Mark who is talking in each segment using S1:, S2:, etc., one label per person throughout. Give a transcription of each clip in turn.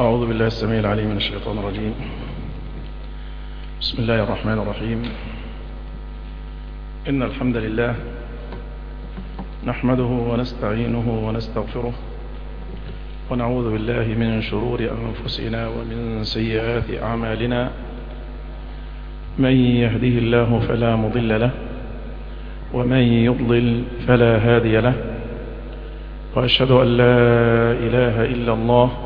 S1: أعوذ بالله السميع العليم من الشيطان الرجيم. بسم الله الرحمن الرحيم. إن الحمد لله نحمده ونستعينه ونستغفره ونعوذ بالله من شرور أنفسنا ومن سيئات أعمالنا. من يهده الله فلا مضل له ومن يضلل فلا هادي له. وأشهد أن لا إله إلا الله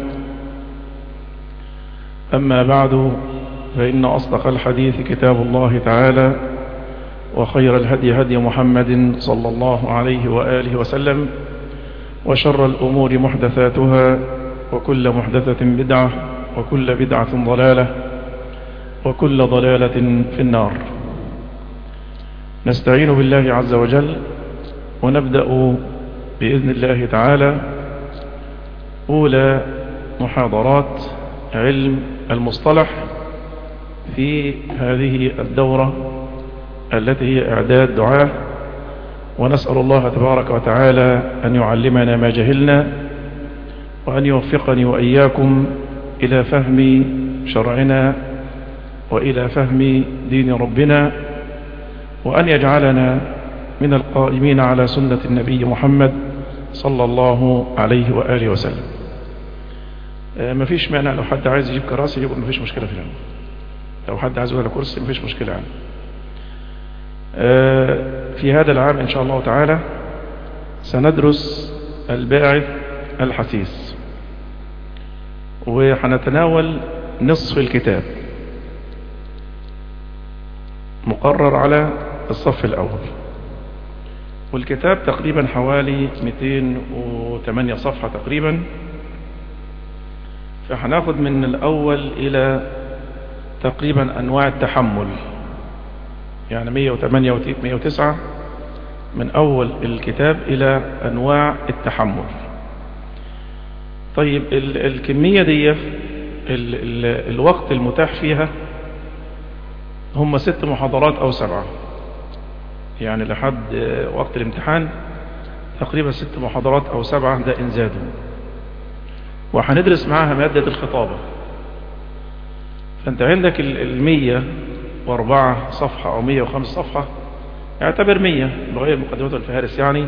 S1: أما بعد فإن أصدق الحديث كتاب الله تعالى وخير الهدي هدي محمد صلى الله عليه وآله وسلم وشر الأمور محدثاتها وكل محدثة بدعة وكل بدعة ضلالة وكل ضلالة في النار. نستعين بالله عز وجل ونبدأ بإذن الله تعالى أولى محاضرات علم المصطلح في هذه الدورة التي هي إعداد دعاه ونسأل الله تبارك وتعالى أن يعلمنا ما جهلنا وأن يوفقني وإياكم إلى فهم شرعنا وإلى فهم دين ربنا وأن يجعلنا من القائمين على سنة النبي محمد صلى الله عليه وآله وسلم. ما فيش مانع. لو حد عايز يجيب كراسي يقول ما فيش مشكلة في العلم لو حد عايز يقول كرسي ما فيش مشكلة عنه في هذا العام إن شاء الله تعالى سندرس الباعث الحسيس وحنتناول نصف الكتاب مقرر على الصف الأول. والكتاب تقريبا حوالي 208 صفحة تقريبا. فهناخد من الأول إلى تقريبا أنواع التحمل. يعني 108 و 109 من أول الكتاب إلى أنواع التحمل. طيب ال الكمية دي ال ال الوقت المتاح فيها هم ست محاضرات أو سبعة. يعني لحد وقت الامتحان تقريبا ست محاضرات أو سبعة ده إن زادوا وهندرس معاها مادة الخطابة. فأنت عندك المية وأربعة صفحة أو مية وخمس صفحة اعتبر مية بغير مقدمة الفهارس يعني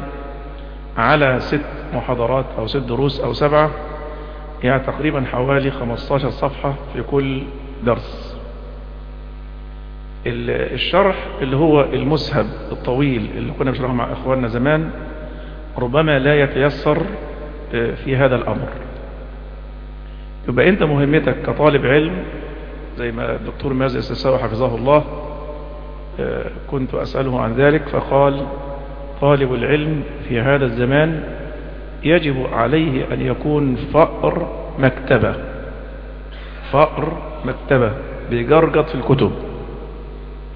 S1: على ست محاضرات أو ست دروس أو سبعة يعني تقريبا حوالي 15 صفحة في كل درس. الشرح اللي هو المسهب الطويل اللي كنا بنشرحه مع إخواننا زمان ربما لا يتيسر في هذا الأمر. يبقى انت مهمتك كطالب علم زي ما الدكتور مازن السساوي حفظه الله كنت أسأله عن ذلك فقال طالب العلم في هذا الزمان يجب عليه أن يكون فأر مكتبة فأر مكتبة بيجرجط في الكتب.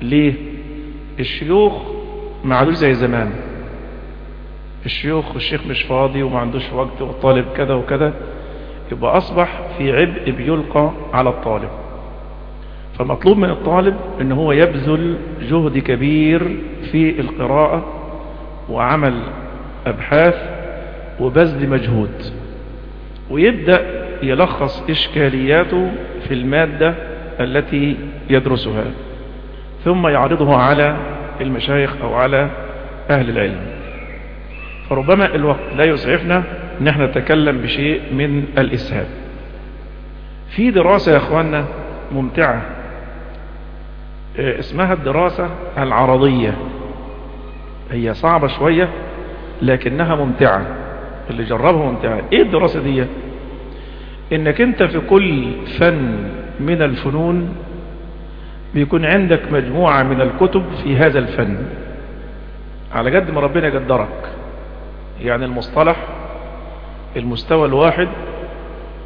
S1: ليه؟ الشيوخ ما عادوش زي زمان. الشيوخ الشيخ مش فاضي وما عندوش وقت والطالب كذا وكذا. يبقى أصبح في عبء بيلقى على الطالب. فمطلوب من الطالب إن هو يبذل جهد كبير في القراءة وعمل أبحاث وبذل مجهود. ويبدأ يلخص إشكالياته في المادة التي يدرسها ثم يعرضه على المشايخ أو على أهل العلم. فربما الوقت لا يسعفنا ان إحنا نتكلم بشيء من الإسهاب. في دراسة يا اخوانا ممتعة اسمها الدراسة العرضية. هي صعبة شوية لكنها ممتعة. اللي جربها ممتعة. إيه الدراسة دي؟ إنك أنت في كل فن من الفنون بيكون عندك مجموعة من الكتب في هذا الفن. على قد ما ربنا قدرك يعني المصطلح المستوى الواحد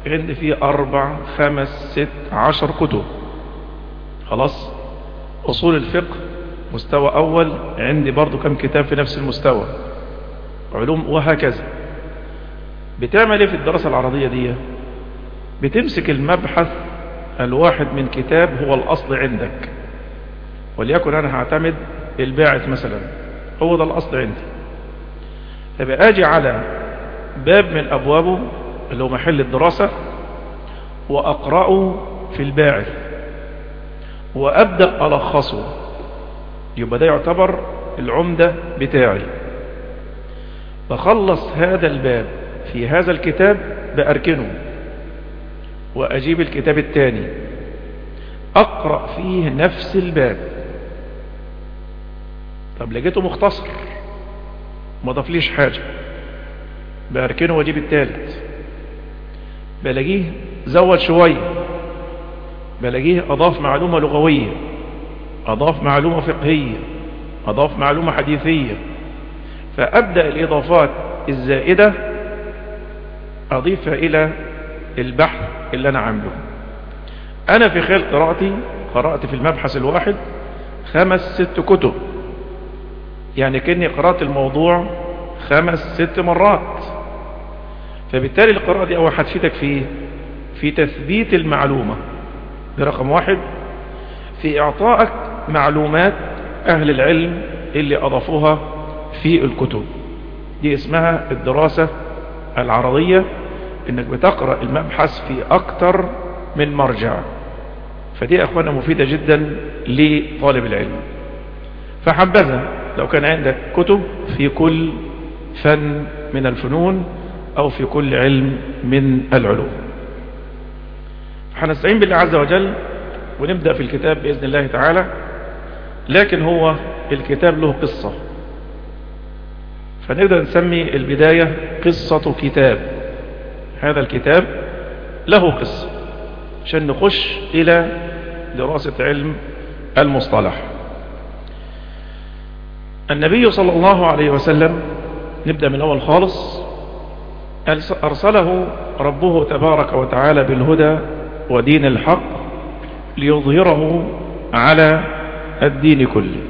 S1: عندي فيه أربع خمس ست عشر كتب. خلاص؟ أصول الفقه مستوى أول عندي برضو كم كتاب في نفس المستوى. علوم وهكذا. بتعمل إيه في الدراسة العرضية دي؟ بتمسك المبحث الواحد من كتاب هو الأصل عندك. وليكن أنا هعتمد الباعث مثلا. هو ده الأصل عندي. فبقى أجي على باب من أبوابه اللي هو محل الدراسة وأقرأه في الباعث وأبدأ ألخصه. يبقى ده يعتبر العمدة بتاعي. بخلص هذا الباب في هذا الكتاب بأركنه وأجيب الكتاب الثاني أقرأ فيه نفس الباب. طب لقيته مختصر ما ضفليش حاجة. بأركنه وأجيب الثالث بلاقيه زود شوية. بلاقيه أضاف معلومة لغوية. أضاف معلومة فقهية. أضاف معلومة حديثية. فأبدأ الإضافات الزائدة أضيفها إلى البحث اللي أنا عامله. أنا في خلال قراءتي قرأت في المبحث الواحد خمس ست كتب. يعني كأني قرأت الموضوع خمس ست مرات. فبالتالي القراءة دي أول هتفيدك في في تثبيت المعلومة. ده رقم واحد. في إعطائك معلومات أهل العلم اللي أضافوها في الكتب. دي اسمها الدراسة العرضية. إنك بتقرأ المبحث في أكتر من مرجع. فدي إخوانا مفيدة جدا لطالب العلم. فحبذا لو كان عندك كتب في كل فن من الفنون أو في كل علم من العلوم. هنستعين بالله عز وجل ونبدأ في الكتاب بإذن الله تعالى لكن هو الكتاب له قصة. فنقدر نسمي البداية قصة كتاب. هذا الكتاب له قصة عشان نخش إلى دراسة علم المصطلح. النبي صلى الله عليه وسلم نبدأ من أول خالص. أرسله ربه تبارك وتعالى بالهدى ودين الحق ليظهره على الدين كله.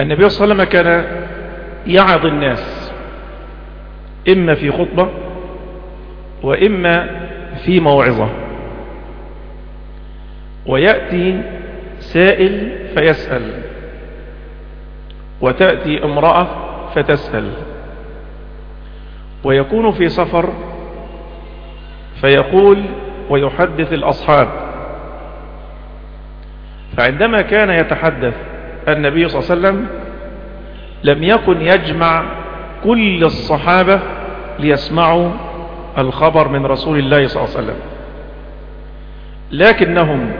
S1: النبي صلى الله عليه وسلم كان يعظ الناس إما في خطبة وإما في موعظة. ويأتي سائل فيسأل وتأتي امرأة فتسأل. ويكون في سفر فيقول ويحدث الأصحاب. فعندما كان يتحدث النبي صلى الله عليه وسلم لم يكن يجمع كل الصحابة ليسمعوا الخبر من رسول الله صلى الله عليه وسلم. لكنهم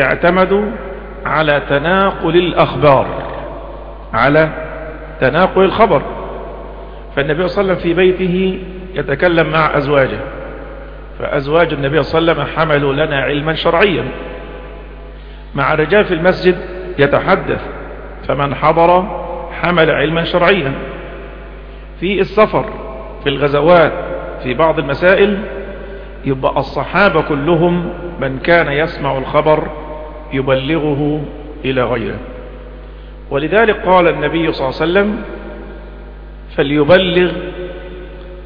S1: اعتمدوا على تناقل الأخبار على تناقل الخبر. فالنبي صلى الله عليه وسلم في بيته يتكلم مع أزواجه. فأزواج النبي صلى الله عليه وسلم حملوا لنا علما شرعيا. مع الرجال في المسجد يتحدث فمن حضر حمل علما شرعيا. في السفر في الغزوات في بعض المسائل يبقى الصحابة كلهم من كان يسمع الخبر يبلغه إلى غيره. ولذلك قال النبي صلى الله عليه وسلم فليبلغ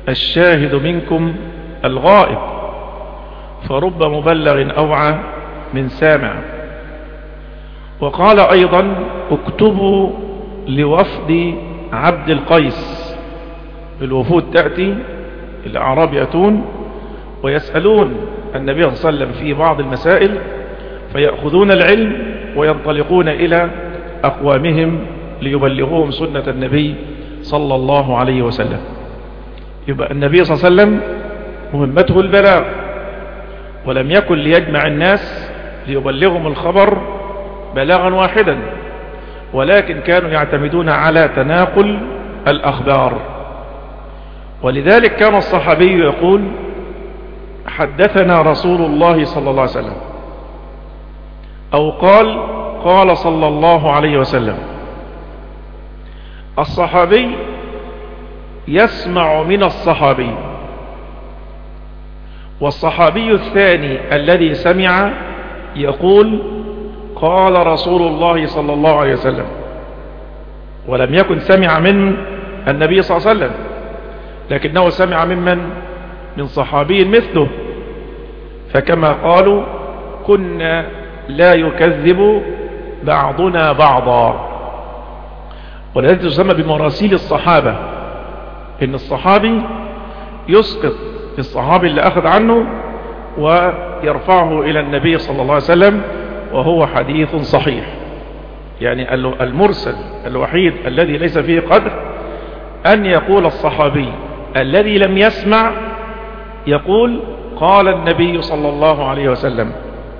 S1: الشاهد منكم الغائب فرب مبلغ أوعى من سامع. وقال أيضا اكتبوا لوفد عبد القيس. الوفود تأتي الأعراب يأتون ويسألون النبي صلى الله عليه وسلم في بعض المسائل فيأخذون العلم وينطلقون إلى أقوامهم ليبلغوهم سنة النبي صلى الله عليه وسلم. يبقى النبي صلى الله عليه وسلم مهمته البلاغ ولم يكن ليجمع الناس ليبلغهم الخبر بلاغا واحدا ولكن كانوا يعتمدون على تناقل الأخبار. ولذلك كان الصحابي يقول حدثنا رسول الله صلى الله عليه وسلم أو قال قال صلى الله عليه وسلم. الصحابي يسمع من الصحابي. والصحابي الثاني الذي سمع يقول قال رسول الله صلى الله عليه وسلم. ولم يكن سمع من النبي صلى الله عليه وسلم لكنه سمع ممن؟ من صحابي مثله. فكما قالوا كنا لا يكذب بعضنا بعضا. ولذلك تسمى بمراسيل الصحابة إن الصحابي يسقط الصحابي اللي أخذ عنه ويرفعه إلى النبي صلى الله عليه وسلم وهو حديث صحيح. يعني المرسل الوحيد الذي ليس فيه قدر أن يقول الصحابي الذي لم يسمع يقول قال النبي صلى الله عليه وسلم.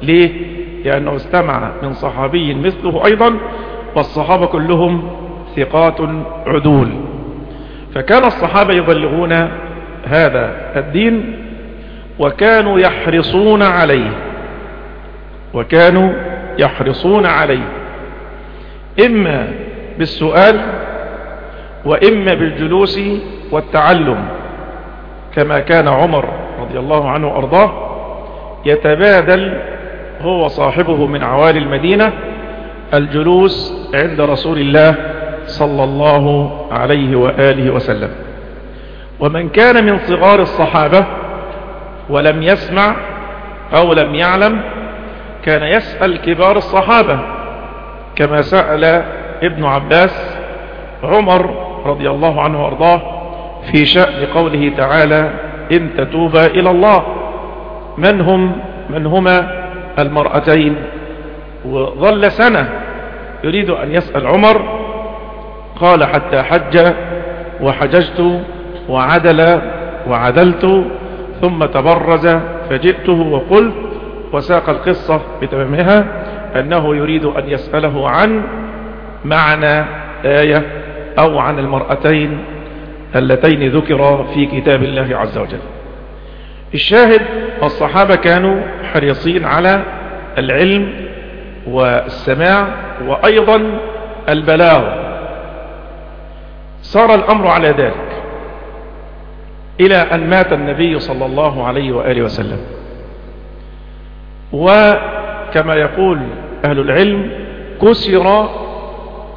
S1: ليه؟ لأنه استمع من صحابي مثله أيضا والصحابة كلهم ثقات عدول. فكان الصحابة يبلغون هذا الدين وكانوا يحرصون عليه. وكانوا يحرصون عليه. إما بالسؤال وإما بالجلوس والتعلم. كما كان عمر رضي الله عنه وأرضاه يتبادل هو صاحبه من عوالي المدينة الجلوس عند رسول الله صلى الله عليه وآله وسلم. ومن كان من صغار الصحابة ولم يسمع أو لم يعلم كان يسأل كبار الصحابة كما سأل ابن عباس عمر رضي الله عنه وأرضاه في شأن قوله تعالى إن تتوبا إلى الله. من هم؟ من هما؟ المرأتين. وظل سنة يريد أن يسأل عمر قال حتى حج وحججت وعدل وعدلت ثم تبرز فجئته وقلت وساق القصة بتمامها أنه يريد أن يسأله عن معنى آية أو عن المرأتين اللتين ذكر في كتاب الله عز وجل. الشاهد الصحابة كانوا حريصين على العلم والسماع وأيضا البلاغ. صار الأمر على ذلك إلى أن مات النبي صلى الله عليه وآله وسلم. وكما يقول أهل العلم كسر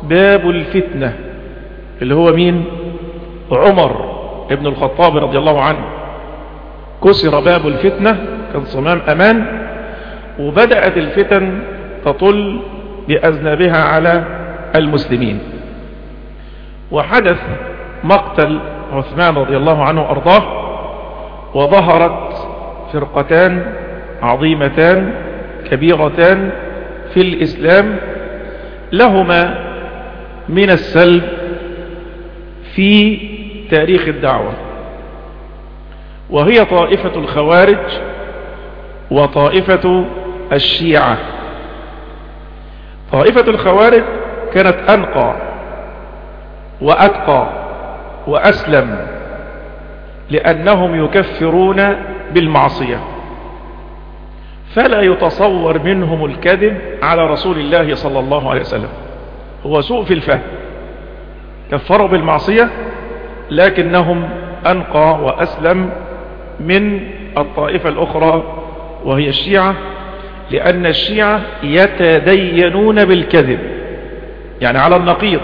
S1: باب الفتنة اللي هو مين؟ عمر ابن الخطاب رضي الله عنه. كسر باب الفتنة كان صمام أمان وبدأت الفتن تطل بأذنبها على المسلمين. وحدث مقتل عثمان رضي الله عنه وأرضاه وظهرت فرقتان عظيمتان كبيرتان في الإسلام لهما من السلب في تاريخ الدعوة وهي طائفة الخوارج وطائفة الشيعة. طائفة الخوارج كانت أنقى وأتقى وأسلم لأنهم يكفرون بالمعصية. فلا يتصور منهم الكذب على رسول الله صلى الله عليه وسلم. هو سوء في الفهم. كفروا بالمعصية لكنهم أنقى وأسلم من الطائفة الأخرى وهي الشيعة لأن الشيعة يتدينون بالكذب. يعني على النقيض.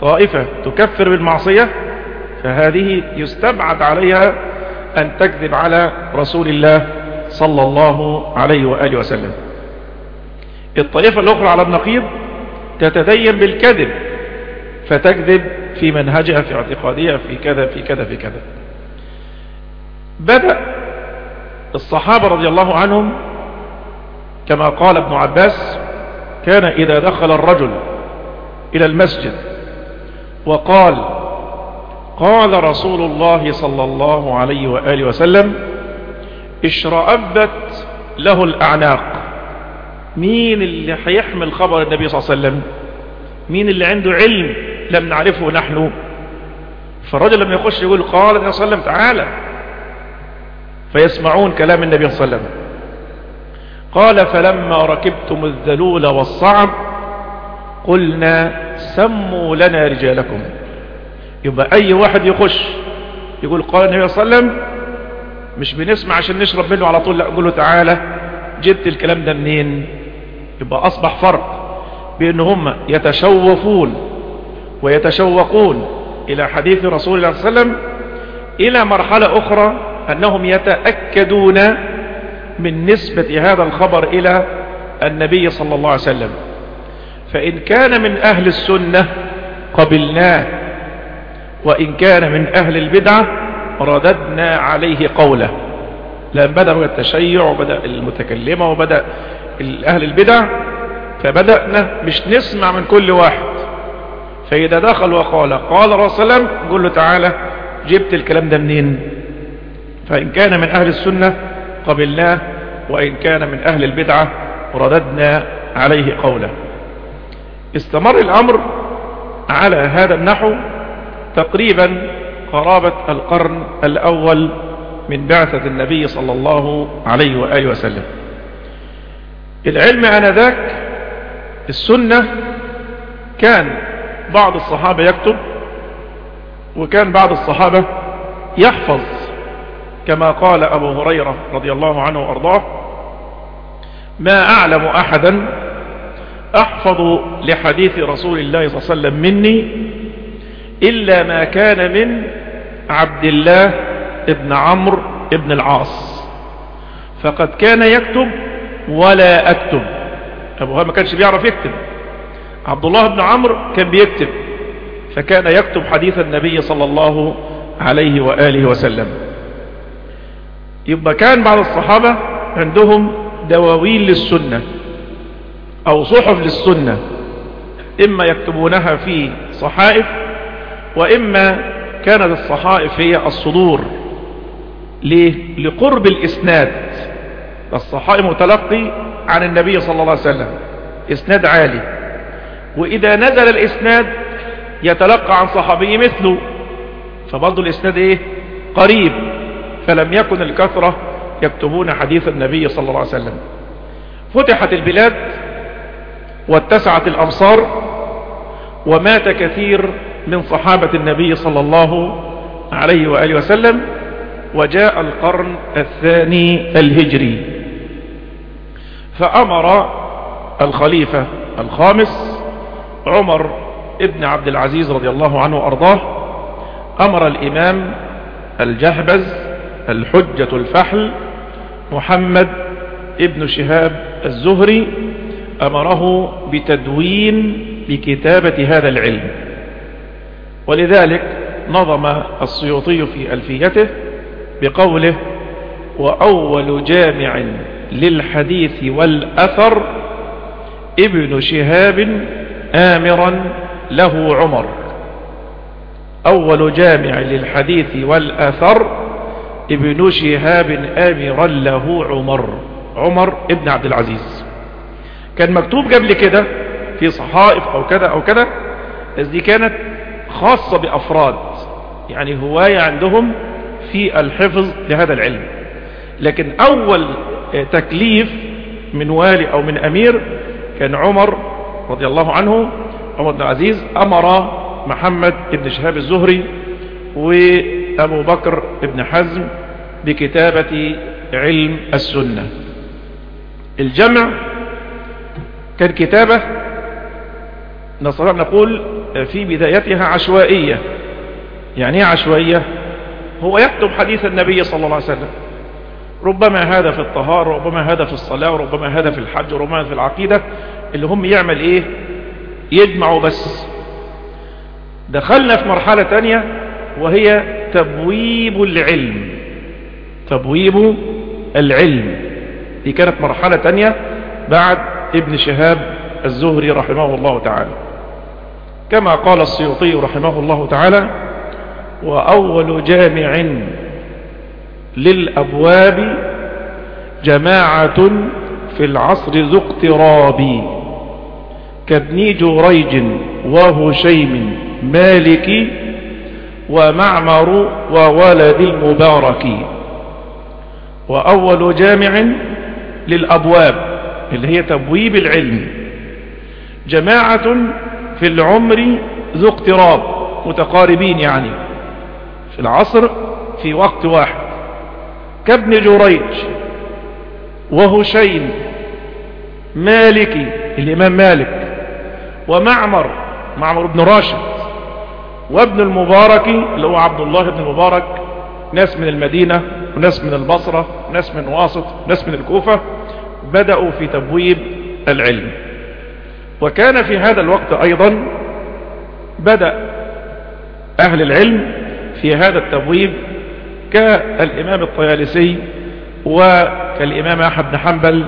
S1: طائفة تكفر بالمعصية فهذه يستبعد عليها أن تكذب على رسول الله صلى الله عليه وآله وسلم. الطائفة الأخرى على النقيض تتدين بالكذب فتكذب في منهجها في اعتقادها في كذا في كذا في كذا. بدأ الصحابة رضي الله عنهم كما قال ابن عباس كان إذا دخل الرجل إلى المسجد وقال قال رسول الله صلى الله عليه وآله وسلم اشرأبت له الأعناق. مين اللي هيحمل خبر النبي صلى الله عليه وسلم؟ مين اللي عنده علم لم نعرفه نحن؟ فالرجل لما يخش يقول قال النبي صلى الله عليه وسلم تعالى فيسمعون كلام النبي صلى الله عليه وسلم. قال فلما ركبتم الذلول والصعب قلنا سموا لنا رجالكم. يبقى أي واحد يخش يقول قال النبي صلى الله عليه وسلم مش بنسمع عشان نشرب منه على طول لا أقول له تعالى جبت الكلام ده منين؟ يبقى أصبح فرق بان هم يتشوفون ويتشوقون إلى حديث رسول الله صلى الله عليه وسلم إلى مرحلة أخرى أنهم يتأكدون من نسبة هذا الخبر إلى النبي صلى الله عليه وسلم. فإن كان من أهل السنة قبلناه وإن كان من أهل البدعة رددنا عليه قوله. لأن بدأ التشيع وبدأ المتكلمة وبدأ أهل البدع فبدأنا مش نسمع من كل واحد. فإذا دخل وقال قال رسول الله نقول له تعالى جبت الكلام ده منين؟ فإن كان من أهل السنة قبلناه وإن كان من أهل البدعة رددنا عليه قوله. استمر الأمر على هذا النحو تقريبا قرابة القرن الأول من بعثة النبي صلى الله عليه وآله وسلم. العلم آنذاك السنة كان بعض الصحابة يكتب وكان بعض الصحابة يحفظ كما قال أبو هريرة رضي الله عنه وأرضاه ما أعلم أحدا أحفظ لحديث رسول الله صلى الله عليه وسلم مني إلا ما كان من عبد الله ابن عمرو ابن العاص. فقد كان يكتب ولا أكتب. أبوها ما كانش بيعرف يكتب. عبد الله بن عمرو كان بيكتب. فكان يكتب حديث النبي صلى الله عليه وآله وسلم. يبقى كان بعض الصحابة عندهم دواوين للسنة. أو صحف للسنة إما يكتبونها في صحائف وإما كانت الصحائف هي الصدور ليه؟ لقرب الإسناد. الصحائف متلقي عن النبي صلى الله عليه وسلم إسناد عالي. وإذا نزل الإسناد يتلقى عن صحابي مثله فبرضه الإسناد إيه؟ قريب. فلم يكن الكثرة يكتبون حديث النبي صلى الله عليه وسلم. فتحت البلاد واتسعت الأمصار ومات كثير من صحابة النبي صلى الله عليه وآله وسلم وجاء القرن الثاني الهجري. فأمر الخليفة الخامس عمر ابن عبد العزيز رضي الله عنه وأرضاه أمر الإمام الجهبز الحجة الفحل محمد ابن شهاب الزهري أمره بتدوين بكتابة هذا العلم. ولذلك نظم السيوطي في ألفيته بقوله وأول جامع للحديث والأثر ابن شهاب آمرا له عمر. أول جامع للحديث والأثر ابن شهاب آمرا له عمر. عمر ابن عبد العزيز. كان مكتوب قبل كده في صحائف أو كذا أو كذا بس دي كانت خاصة بأفراد يعني هواية عندهم في الحفظ لهذا العلم. لكن أول تكليف من والي أو من أمير كان عمر رضي الله عنه عمر بن العزيز أمر محمد بن شهاب الزهري وأبو بكر بن حزم بكتابة علم السنة. الجمع كان كتابة نستطيع نقول في بدايتها عشوائية. يعني إيه عشوائية؟ هو يكتب حديث النبي صلى الله عليه وسلم. ربما هذا في الطهارة ربما هذا في الصلاة وربما هذا في الحج وربما في العقيدة. اللي هم يعمل إيه؟ يجمعوا بس. دخلنا في مرحلة تانية وهي تبويب العلم. تبويب العلم. دي كانت مرحلة تانية بعد ابن شهاب الزهري رحمه الله تعالى. كما قال السيوطي رحمه الله تعالى وأول جامع للأبواب جماعة في العصر ذو اقتراب كابن جريج وهشيم مالك ومعمر وولد المبارك. وأول جامع للأبواب اللي هي تبويب العلم. جماعة في العمر ذو اقتراب متقاربين يعني. في العصر في وقت واحد. كابن جريج وهشيم مالكي الإمام مالك ومعمر معمر بن راشد وابن المبارك اللي هو عبد الله بن المبارك ناس من المدينة وناس من البصرة وناس من واسط وناس من الكوفة. بدأوا في تبويب العلم. وكان في هذا الوقت أيضا بدأ أهل العلم في هذا التبويب كالإمام الطيالسي وكالإمام أحمد بن حنبل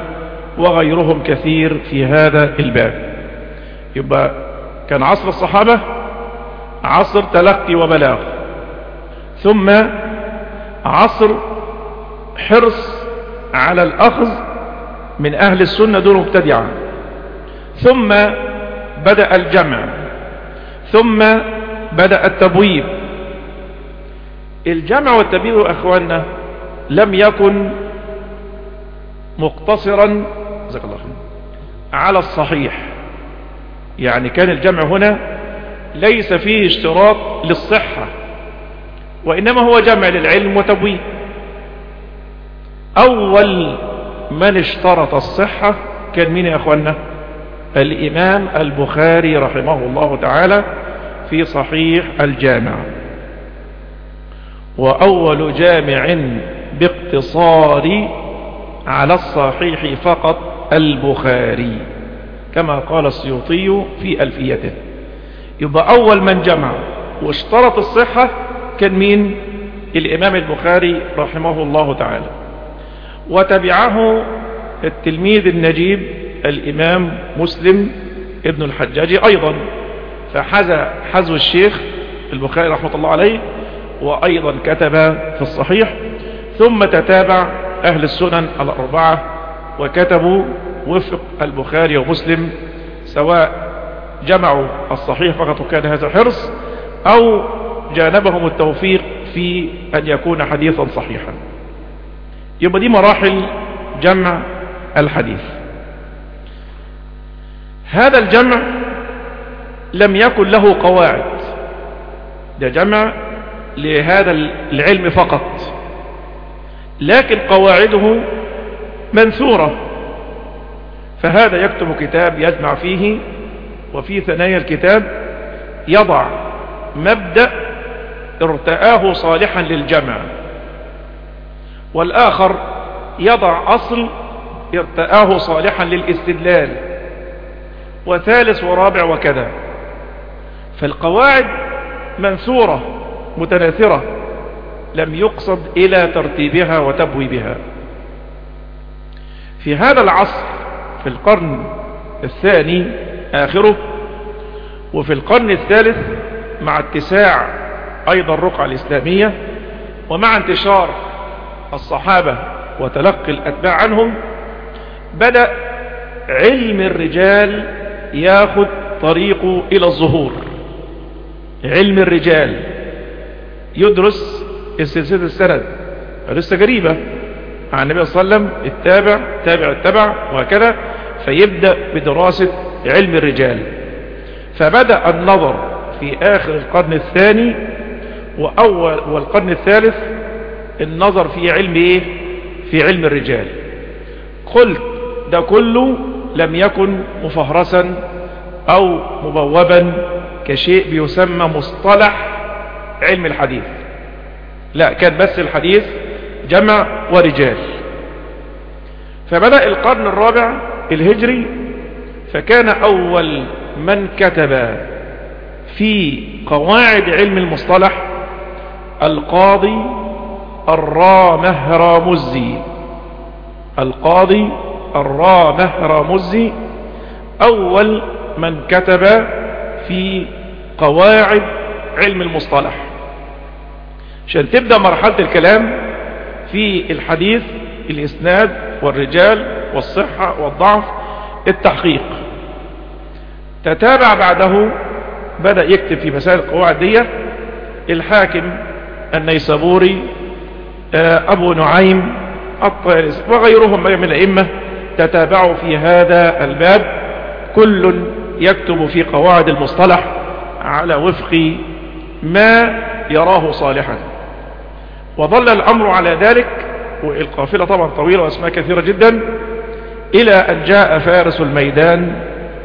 S1: وغيرهم كثير في هذا الباب. يبقى كان عصر الصحابة عصر تلقي وبلاغ ثم عصر حرص على الأخذ من أهل السنة دون مبتدعة. ثم بدأ الجمع. ثم بدأ التبويب. الجمع والتبويب أخواننا لم يكن مقتصرا الله على الصحيح. يعني كان الجمع هنا ليس فيه اشتراط للصحة وإنما هو جمع للعلم وتبويب. أول من اشترط الصحة كان مين يا أخوانا الإمام البخاري رحمه الله تعالى في صحيح الجامع. وأول جامع باقتصار على الصحيح فقط البخاري كما قال السيوطي في ألفيته. يبقى أول من جمع واشترط الصحة كان مين؟ الإمام البخاري رحمه الله تعالى. وتبعه التلميذ النجيب الإمام مسلم ابن الحجاج أيضا. فحذى حذو الشيخ البخاري رحمة الله عليه وأيضا كتب في الصحيح. ثم تتابع أهل السنن الأربعة وكتبوا وفق البخاري ومسلم سواء جمعوا الصحيح فقط وكان هذا حرص أو جانبهم التوفيق في أن يكون حديثا صحيحا. يبقى دي مراحل جمع الحديث. هذا الجمع لم يكن له قواعد. ده جمع لهذا العلم فقط. لكن قواعده منثورة. فهذا يكتب كتاب يجمع فيه وفي ثنايا الكتاب يضع مبدأ ارتآه صالحا للجمع. والآخر يضع أصل ارتآه صالحا للاستدلال. وثالث ورابع وكذا. فالقواعد منثورة متناثرة لم يقصد إلى ترتيبها وتبويبها في هذا العصر في القرن الثاني آخره وفي القرن الثالث مع اتساع أيضا الرقعة الإسلامية ومع انتشار الصحابة وتلقي الأتباع عنهم بدأ علم الرجال ياخذ طريقه إلى الظهور. علم الرجال يدرس السلسلة السند لسه قريبة عن النبي صلى الله عليه وسلم التابع تابع التبع وهكذا فيبدأ بدراسة علم الرجال. فبدأ النظر في آخر القرن الثاني وأول والقرن الثالث النظر في علم إيه؟ في علم الرجال. قلت ده كله لم يكن مفهرسا أو مبوبا كشيء بيسمى مصطلح علم الحديث. لا كان بس الحديث جمع ورجال. فبدأ القرن الرابع الهجري فكان أول من كتب في قواعد علم المصطلح القاضي الرامهرامزي القاضي الرامهرامزي أول من كتب في قواعد علم المصطلح. عشان تبدأ مرحلة الكلام في الحديث الإسناد والرجال والصحة والضعف التحقيق. تتابع بعده بدأ يكتب في مسائل القواعد دي الحاكم النيسابوري أبو نعيم الطيالس وغيرهم من الأئمة تتابعوا في هذا الباب. كل يكتب في قواعد المصطلح على وفق ما يراه صالحا. وظل الأمر على ذلك والقافلة طبعا طويلة وأسماء كثيرة جدا إلى أن جاء فارس الميدان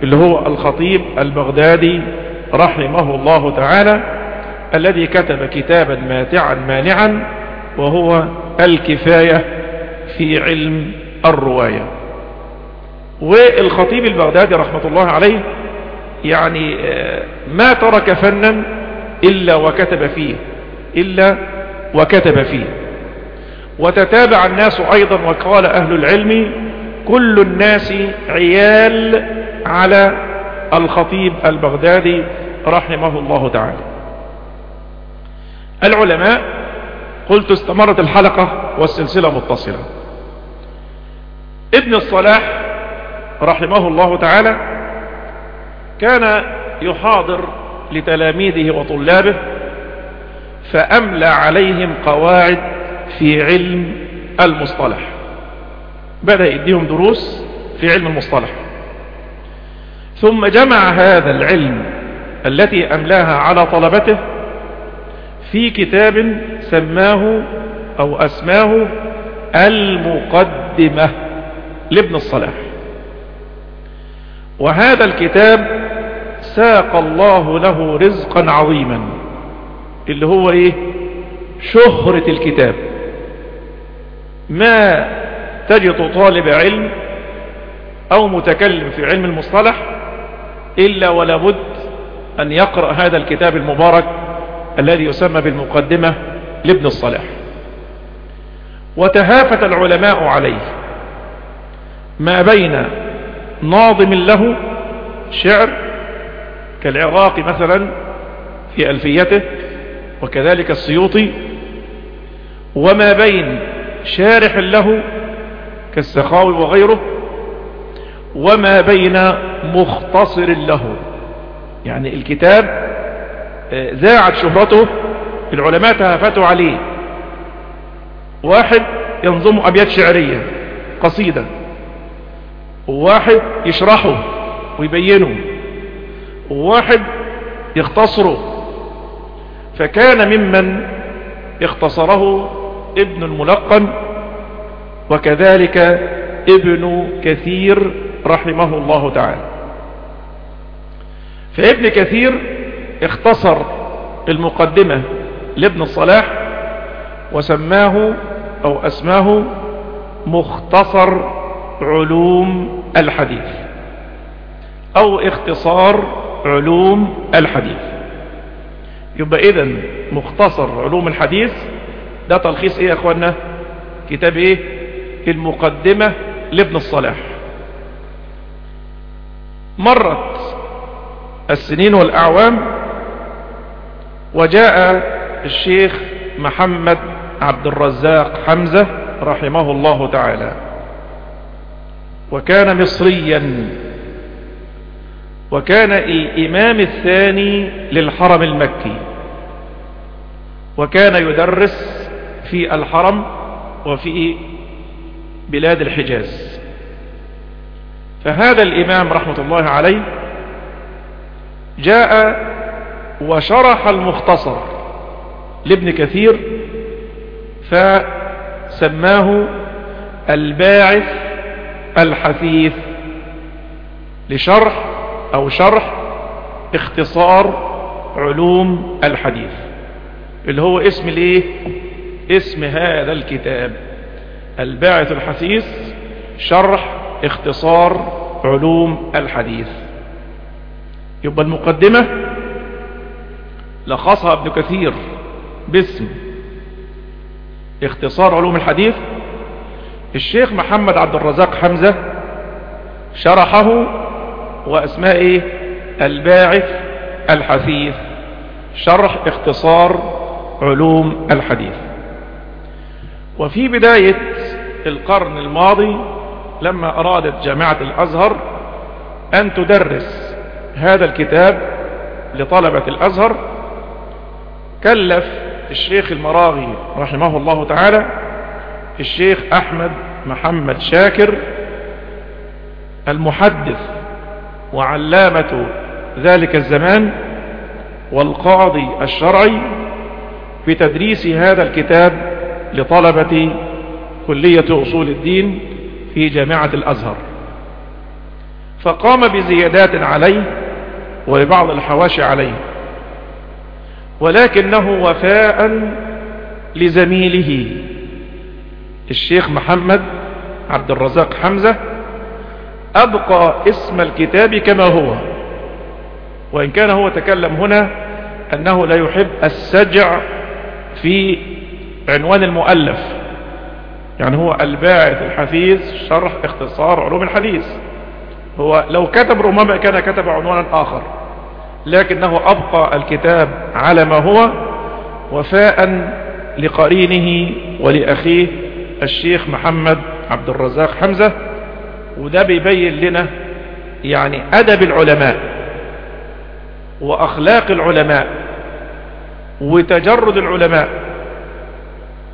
S1: اللي هو الخطيب البغدادي رحمه الله تعالى الذي كتب كتابا ماتعا مانعا وهو الكفاية في علم الرواية. والخطيب البغدادي رحمة الله عليه يعني ما ترك فنا إلا وكتب فيه إلا وكتب فيه. وتتابع الناس أيضا وقال أهل العلم كل الناس عيال على الخطيب البغدادي رحمه الله تعالى. العلماء قلت استمرت الحلقة والسلسلة متصلة. ابن الصلاح رحمه الله تعالى كان يحاضر لتلاميذه وطلابه فأملى عليهم قواعد في علم المصطلح. بدأ يديهم دروس في علم المصطلح. ثم جمع هذا العلم التي أملاها على طلبته في كتاب سماه أو أسماه المقدمة لابن الصلاح. وهذا الكتاب ساق الله له رزقا عظيما اللي هو إيه؟ شهرة الكتاب. ما تجد طالب علم أو متكلم في علم المصطلح إلا ولا بد أن يقرأ هذا الكتاب المبارك الذي يسمى بالمقدمة لابن الصلاح. وتهافت العلماء عليه ما بين ناظم له شعر كالعراق مثلا في ألفيته وكذلك السيوطي وما بين شارح له كالسخاوي وغيره وما بين مختصر له. يعني الكتاب ذاعت شهرته العلماء تهافتوا عليه. واحد ينظم أبيات شعرية قصيدة. وواحد يشرحه ويبينه. وواحد يختصره. فكان ممن اختصره ابن الملقن وكذلك ابن كثير رحمه الله تعالى. فابن كثير اختصر المقدمة لابن الصلاح وسماه أو أسماه مختصر علوم الحديث أو اختصار علوم الحديث. يبقى اذا مختصر علوم الحديث ده تلخيص إيه يا اخوانا كتاب إيه؟ المقدمة لابن الصلاح مرت السنين والأعوام وجاء الشيخ محمد عبد الرزاق حمزة رحمه الله تعالى. وكان مصريا. وكان الإمام الثاني للحرم المكي. وكان يدرس في الحرم وفي بلاد الحجاز. فهذا الإمام رحمة الله عليه جاء وشرح المختصر لابن كثير فسماه الباعث الحثيث لشرح أو شرح اختصار علوم الحديث اللي هو اسم الإيه؟ اسم هذا الكتاب. الباعث الحثيث شرح اختصار علوم الحديث. يبقى المقدمة لخصها ابن كثير باسم. اختصار علوم الحديث. الشيخ محمد عبد الرزاق حمزة شرحه واسماء إيه؟ الباعث الحثيث. شرح اختصار علوم الحديث. وفي بداية القرن الماضي لما أرادت جامعة الأزهر أن تدرس هذا الكتاب لطلبة الأزهر كلف الشيخ المراغي رحمه الله تعالى الشيخ أحمد محمد شاكر المحدث وعلامة ذلك الزمان والقاضي الشرعي في تدريس هذا الكتاب لطلبة كلية أصول الدين في جامعة الأزهر. فقام بزيادات عليه ولبعض الحواشي عليه. ولكنه وفاء لزميله. الشيخ محمد عبد الرزاق حمزة أبقى اسم الكتاب كما هو. وإن كان هو تكلم هنا أنه لا يحب السجع في عنوان المؤلف. يعني هو الباعث الحثيث شرح اختصار علوم الحديث. هو لو كتب ربما كان كتب عنوانا آخر. لكنه أبقى الكتاب على ما هو وفاء لقرينه ولأخيه الشيخ محمد عبد الرزاق حمزة. وده بيبين لنا يعني أدب العلماء وأخلاق العلماء وتجرد العلماء.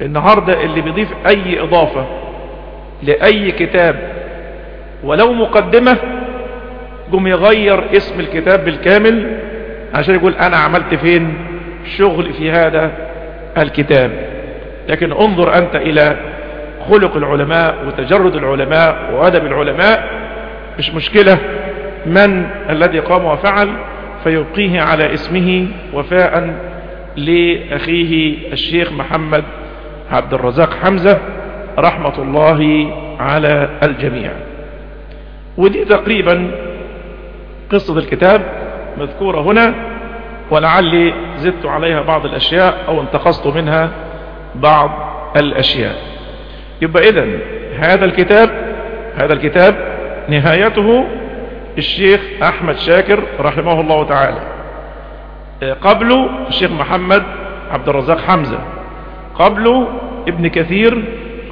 S1: النهاردة اللي بيضيف أي إضافة لأي كتاب ولو مقدمة قم يغير اسم الكتاب بالكامل عشان يقول أنا عملت فين شغل في هذا الكتاب. لكن انظر أنت إلى خلق العلماء وتجرد العلماء وأدب العلماء. مش مشكلة من الذي قام وفعل فيبقيه على اسمه وفاء لأخيه الشيخ محمد عبد الرزاق حمزة رحمة الله على الجميع. ودي تقريبا قصة الكتاب مذكورة هنا ولعلي زدت عليها بعض الأشياء أو انتقصت منها بعض الأشياء. يبقى إذن هذا الكتاب هذا الكتاب نهايته الشيخ أحمد شاكر رحمه الله تعالى. قبله الشيخ محمد عبد الرزاق حمزة قبله ابن كثير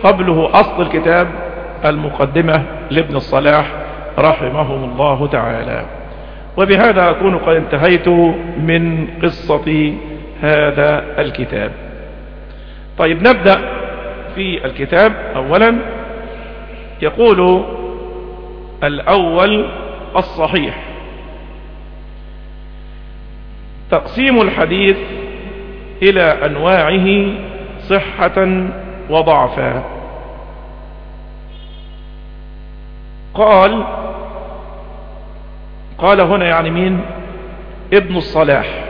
S1: قبله أصل الكتاب المقدمة لابن الصلاح رحمهم الله تعالى. وبهذا أكون قد انتهيت من قصة هذا الكتاب. طيب نبدأ في الكتاب. أولا يقول الأول الصحيح. تقسيم الحديث إلى أنواعه صحة وضعفا. قال قال هنا يعني مين؟ ابن الصلاح.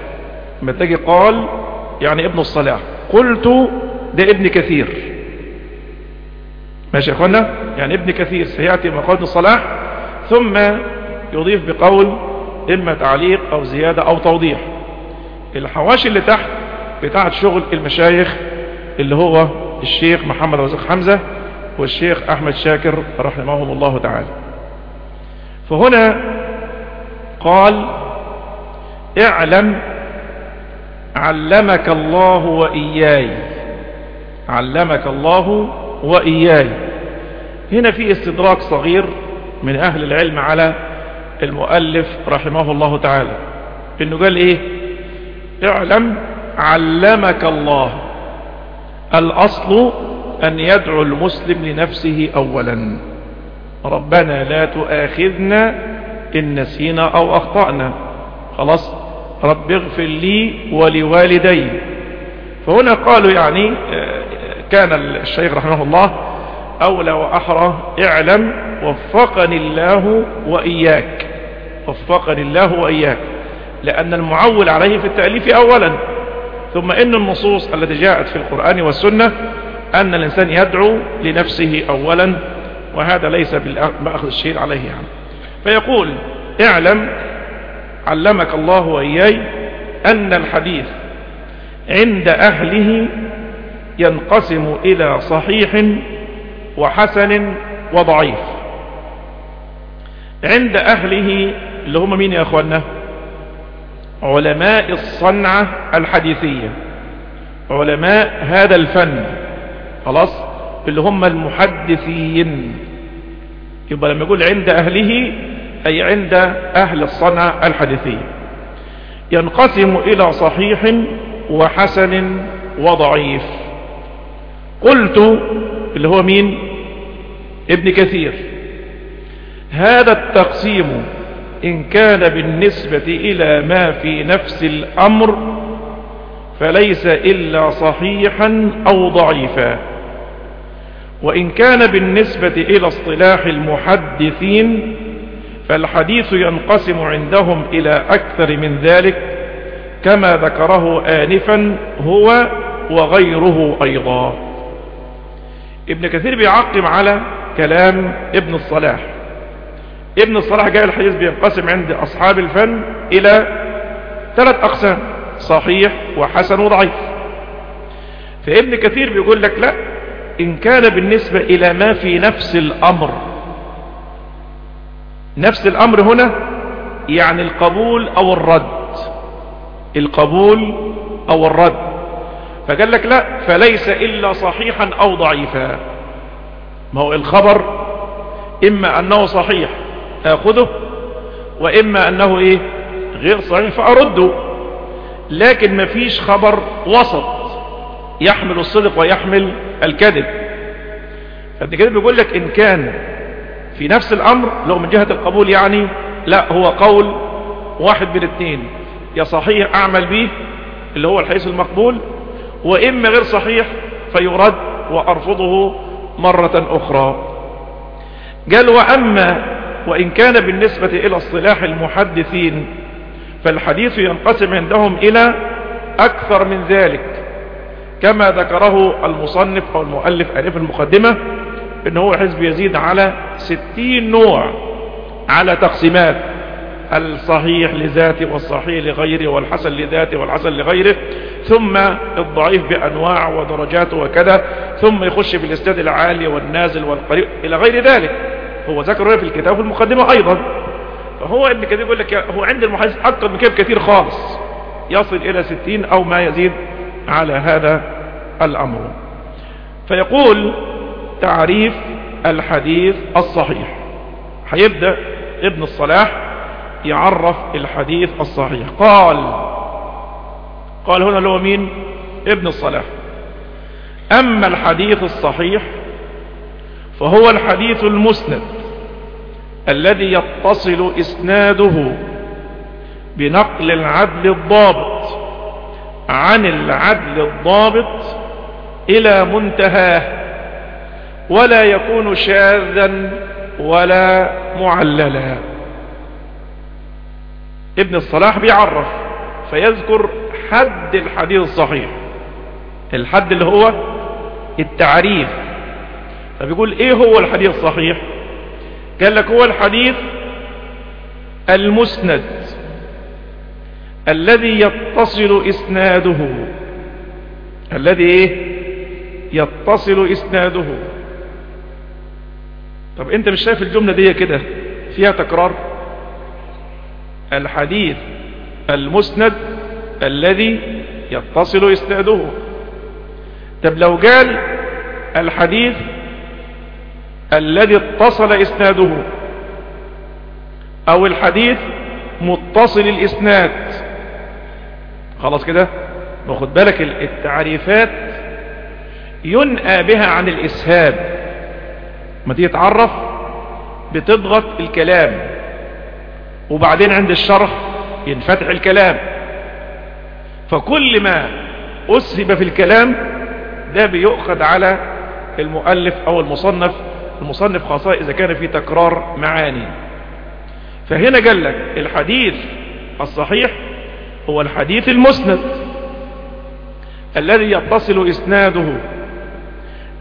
S1: لما تجي قال يعني ابن الصلاح. قلت ده ابن كثير. ماشي يا إخوانا؟ يعني ابن كثير سيأتي مقال ابن الصلاح ثم يضيف بقول إما تعليق أو زيادة أو توضيح. الحواشي اللي تحت بتاعت شغل المشايخ اللي هو الشيخ محمد رزق حمزة والشيخ أحمد شاكر رحمهم الله تعالى. فهنا قال اعلم علمك الله وإياي. علمك الله وإياي. هنا في استدراك صغير من أهل العلم على المؤلف رحمه الله تعالى إنه قال إيه؟ اعلم علمك الله. الأصل أن يدعو المسلم لنفسه أولا. ربنا لا تؤاخذنا إن نسينا أو أخطأنا. خلاص؟ رب اغفر لي ولوالدي. فهنا قالوا يعني كان الشيخ رحمه الله أولى وأحرى اعلم وفقني الله وإياك. وفقني الله وإياك. لأن المعول عليه في التأليف أولا. ثم إن النصوص التي جاءت في القرآن والسنة أن الإنسان يدعو لنفسه أولا. وهذا ليس بأخذ الشيء عليه يعني. فيقول اعلم علمك الله وإياي أن الحديث عند أهله ينقسم إلى صحيح وحسن وضعيف. عند أهله اللي هم مين يا أخوانا علماء الصنعة الحديثية. علماء هذا الفن. خلاص؟ اللي هم المحدثين. يبقى لما يقول عند أهله أي عند أهل الصنعة الحديثية ينقسم إلى صحيح وحسن وضعيف. قلت اللي هو مين؟ ابن كثير. هذا التقسيم إن كان بالنسبة إلى ما في نفس الأمر فليس إلا صحيحا أو ضعيفا. وإن كان بالنسبة إلى اصطلاح المحدثين فالحديث ينقسم عندهم إلى أكثر من ذلك كما ذكره آنفا هو وغيره أيضا. ابن كثير بيعقم على كلام ابن الصلاح. ابن الصلاح جاء الحديث بينقسم عند أصحاب الفن إلى ثلاث أقسام صحيح وحسن وضعيف. فابن كثير بيقول لك لا إن كان بالنسبة إلى ما في نفس الأمر نفس الأمر هنا يعني القبول أو الرد. القبول أو الرد. فقال لك لا فليس إلا صحيحا أو ضعيفا. ما هو الخبر؟ إما أنه صحيح أخذه وإما أنه إيه؟ غير صحيح فأرده. لكن ما فيش خبر وسط يحمل الصدق ويحمل الكذب. فابن كذب بيقول لك إن كان في نفس الأمر لو من جهة القبول يعني لا هو قول واحد من اثنين. يا صحيح أعمل به اللي هو الحديث المقبول وإما غير صحيح فيرد وأرفضه مرة أخرى. قال وأما وإن كان بالنسبة إلى اصطلاح المحدثين فالحديث ينقسم عندهم إلى أكثر من ذلك كما ذكره المصنف أو المؤلف ألف المقدمة إن هو حزب يزيد على ستين نوع على تقسيمات الصحيح لذاته والصحيح لغيره والحسن لذاته والحسن لغيره ثم الضعيف بأنواع ودرجاته وكذا ثم يخش بالاستاد العالي والنازل والقريب إلى غير ذلك. هو ذكر في الكتاب في المقدمة أيضا. فهو ابن كثير يقول لك هو عند المحدث أكثر من كيف كثير خالص يصل إلى ستين أو ما يزيد على هذا الأمر. فيقول تعريف الحديث الصحيح. هيبدأ ابن الصلاح يعرف الحديث الصحيح. قال قال هنا اللي هو مين؟ ابن الصلاح. أما الحديث الصحيح فهو الحديث المسند الذي يتصل إسناده بنقل العدل الضابط عن العدل الضابط إلى منتهاه. ولا يكون شاذا ولا معللا. ابن الصلاح بيعرف فيذكر حد الحديث الصحيح. الحد اللي هو التعريف. فبيقول إيه هو الحديث الصحيح؟ قال لك هو الحديث المسند الذي يتصل إسناده. الذي إيه؟ يتصل إسناده. طب انت مش شايف الجملة دي كده فيها تكرار؟ الحديث المسند الذي يتصل إسناده. طب لو قال الحديث الذي اتصل إسناده أو الحديث متصل الإسناد. خلاص كده؟ واخد بالك التعريفات ينأى بها عن الإسهاب. ما تيجي تعرف بتضغط الكلام. وبعدين عند الشرح ينفتح الكلام. فكل ما أسهب في الكلام ده بيؤخذ على المؤلف أو المصنف. المصنف خاصة إذا كان في تكرار معاني. فهنا قال لك الحديث الصحيح هو الحديث المسند الذي يتصل إسناده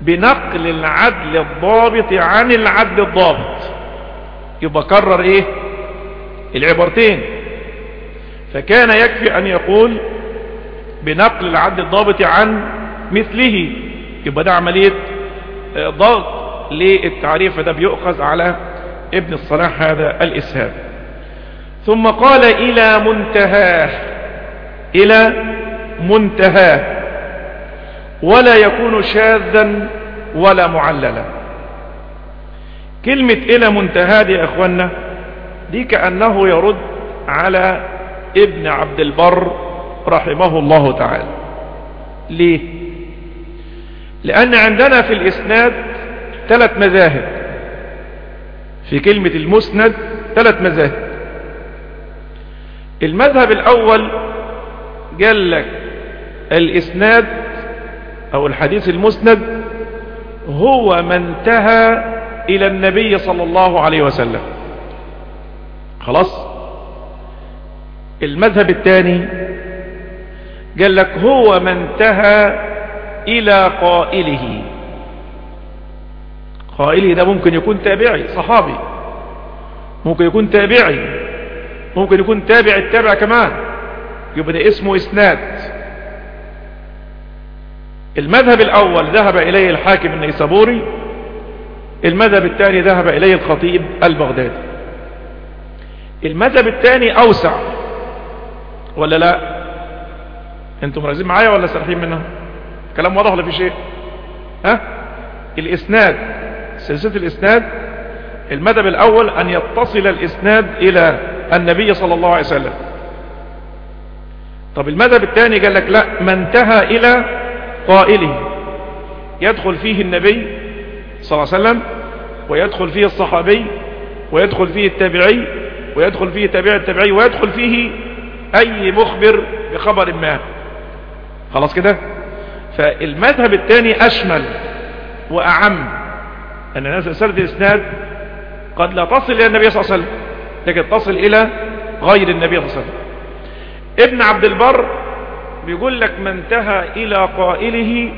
S1: بنقل العدل الضابط عن العدل الضابط. يبقى كرر إيه؟ العبارتين. فكان يكفي أن يقول بنقل العدل الضابط عن مثله. يبقى ده عملية ضغط للتعريف. ده بيؤخذ على ابن الصلاح هذا الإسهاب. ثم قال إلى منتهاه إلى منتهاه. ولا يكون شاذا ولا معللا. كلمة إلى منتهى دي أخوانا دي كأنه يرد على ابن عبد البر رحمه الله تعالى. ليه؟ لأن عندنا في الإسناد ثلاث مذاهب. في كلمة المسند ثلاث مذاهب. المذهب الأول قال لك الإسناد أو الحديث المسند هو ما انتهى إلى النبي صلى الله عليه وسلم. خلاص؟ المذهب الثاني قال لك هو ما انتهى إلى قائله. قائله ده ممكن يكون تابعي صحابي. ممكن يكون تابعي. ممكن يكون تابع التابع كمان. يبقى ده اسمه إسناد. المذهب الأول ذهب إليه الحاكم النيسابوري المذهب الثاني ذهب إليه الخطيب البغدادي. المذهب الثاني أوسع ولا لا؟ أنتم مركزين معايا ولا سرحين منها كلام واضح ولا في شيء؟ ها؟ الإسناد سلسلة الإسناد المذهب الأول أن يتصل الإسناد إلى النبي صلى الله عليه وسلم. طب المذهب الثاني قال لك لا ما انتهى إلى قائله. يدخل فيه النبي صلى الله عليه وسلم ويدخل فيه الصحابي ويدخل فيه التابعي ويدخل فيه تابع التابعي ويدخل فيه أي مخبر بخبر ما. خلاص كده؟ فالمذهب الثاني أشمل وأعم. أن ناس سلسله الاسناد قد لا تصل إلى النبي صلى الله عليه وسلم لكن تصل إلى غير النبي صلى الله عليه وسلم. ابن عبد البر بيقول لك ما انتهى إلى قائله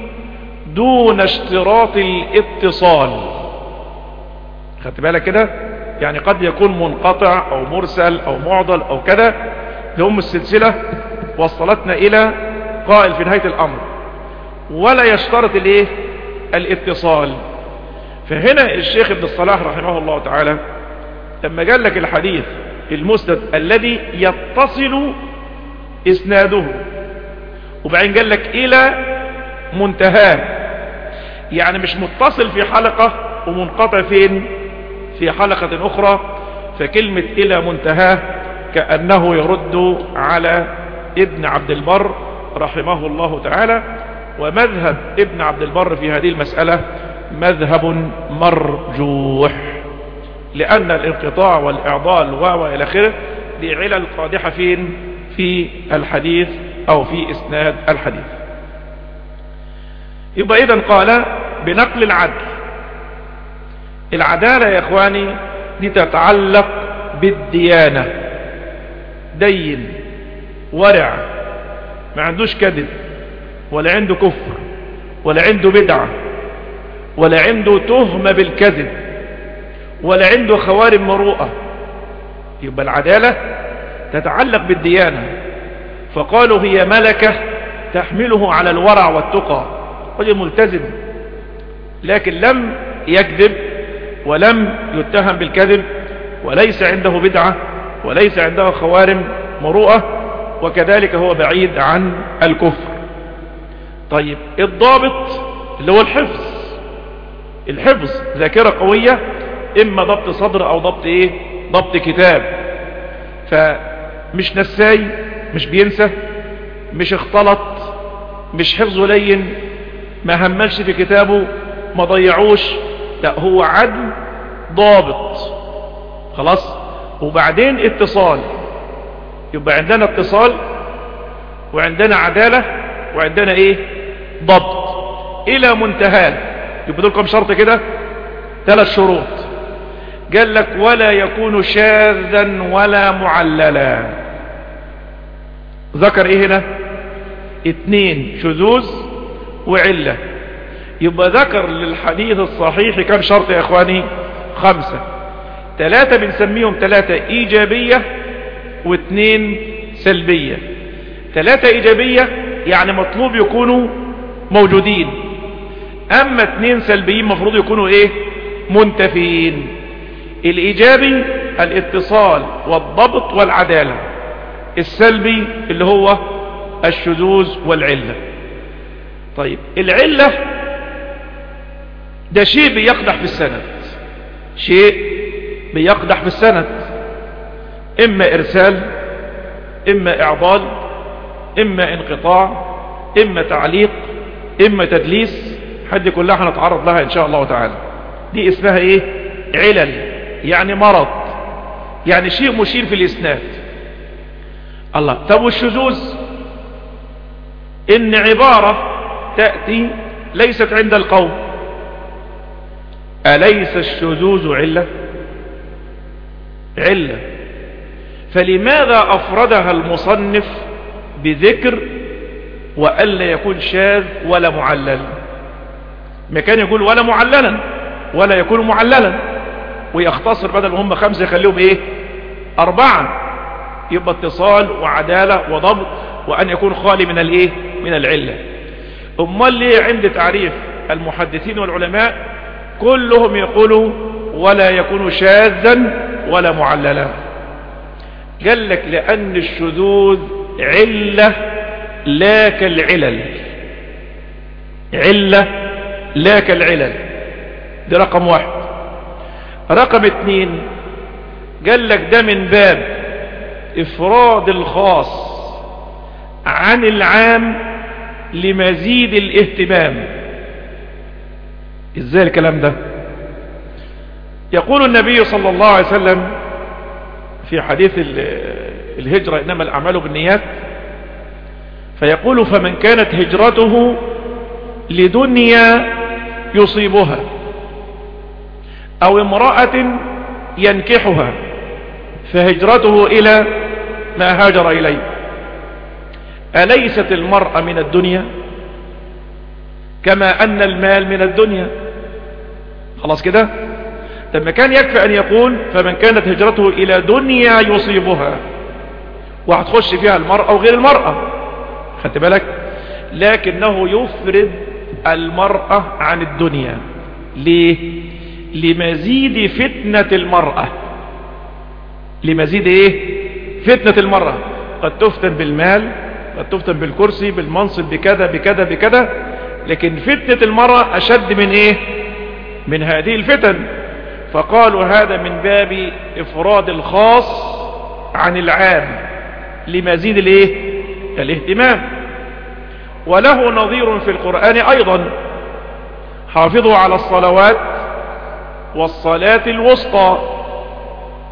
S1: دون اشتراط الاتصال. خدت بالك كده؟ يعني قد يكون منقطع أو مرسل أو معضل أو كذا لهم السلسلة وصلتنا إلى قائل في نهاية الأمر. ولا يشترط الإيه؟ الاتصال. فهنا الشيخ ابن الصلاح رحمه الله تعالى لما قال لك الحديث المسند الذي يتصل إسناده وبعدين قال لك إلى منتهاه. يعني مش متصل في حلقة ومنقطع فين في حلقة أخرى فكلمة إلى منتهاه كأنه يرد على ابن عبد البر رحمه الله تعالى. ومذهب ابن عبد البر في هذه المسألة مذهب مرجوح لأن الانقطاع والإعضال وإلى آخره دي علل قادحة فين في الحديث أو في إسناد الحديث. يبقى إذا قال بنقل العدل. العدالة يا إخواني دي تتعلق بالديانة. دين ورع. ما عندوش كذب ولا عنده كفر ولا عنده بدعة ولا عنده تهمة بالكذب ولا عنده خوارم مروءة. يبقى العدالة تتعلق بالديانة. فقالوا هي ملكة تحمله على الورع والتقى. رجل ملتزم. لكن لم يكذب ولم يتهم بالكذب. وليس عنده بدعة وليس عنده خوارم مروءة. وكذلك هو بعيد عن الكفر. طيب الضابط اللي هو الحفظ. الحفظ ذاكرة قوية إما ضبط صدر أو ضبط إيه؟ ضبط كتاب. فمش نساي مش بينسى مش اختلط مش حفظه لين ما هملش في كتابه ما ضيعوش لا هو عدل ضابط. خلاص؟ وبعدين اتصال. يبقى عندنا اتصال وعندنا عدالة وعندنا إيه؟ ضبط. إلى منتهى. يبقى دول شرط كده؟ ثلاث شروط. قال لك ولا يكون شاذا ولا معللا. ذكر إيه هنا؟ اتنين شذوذ وعلة. يبقى ذكر للحديث الصحيح كم شرط يا إخواني؟ خمسة. ثلاثة بنسميهم ثلاثة إيجابية واثنين سلبية. ثلاثة إيجابية يعني مطلوب يكونوا موجودين. أما اثنين سلبيين مفروض يكونوا إيه؟ منتفين. الإيجابي الاتصال والضبط والعدالة. السلبي اللي هو الشذوذ والعلة. طيب العلة ده شيء بيقدح في السند شيء بيقدح في السند إما إرسال إما إعضال إما انقطاع إما تعليق إما تدليس. حد كلها هنتعرض لها إن شاء الله تعالى. دي اسمها إيه؟ علل يعني مرض. يعني شيء مشير في الإسناد. الله. طب والشذوذ إن عبارة تأتي ليست عند القوم. أليس الشذوذ علة؟ علة. فلماذا أفردها المصنف بذكر وألا يكون شاذ ولا معلل ما كان يقول ولا معللا ولا يكون معللا. ويختصر بدل هم خمسة يخليهم إيه؟ أربعة. يبقى اتصال وعدالة وضبط وأن يكون خالي من الإيه؟ من العلة. أمال ليه عند تعريف المحدثين والعلماء؟ كلهم يقولوا ولا يكون شاذا ولا معللا. قال لك لأن الشذوذ علة لا كالعلل. علة لا كالعلل. دي رقم واحد. رقم اتنين قال لك ده من باب افراد الخاص عن العام لمزيد الاهتمام. إزاي الكلام ده؟ يقول النبي صلى الله عليه وسلم في حديث الهجرة إنما الأعمال بالنيات. فيقول فمن كانت هجرته لدنيا يصيبها أو امرأة ينكحها فهجرته إلى ما هاجر إليه. أليست المرأة من الدنيا كما أن المال من الدنيا؟ خلاص كده؟ لما كان يكفي أن يقول فمن كانت هجرته إلى دنيا يصيبها. وهتخش فيها المرأة وغير المرأة. خدت بالك؟ لكنه يفرد المرأة عن الدنيا. ليه؟ لمزيد فتنة المرأة. لمزيد إيه؟ فتنة المرأة. قد تفتن بالمال قد تفتن بالكرسي بالمنصب بكذا بكذا بكذا. لكن فتنة المرأة أشد من إيه؟ من هذه الفتن. فقالوا هذا من باب إفراد الخاص عن العام لمزيد الإيه؟ الاهتمام. وله نظير في القرآن أيضا. حافظوا على الصلوات والصلاة الوسطى.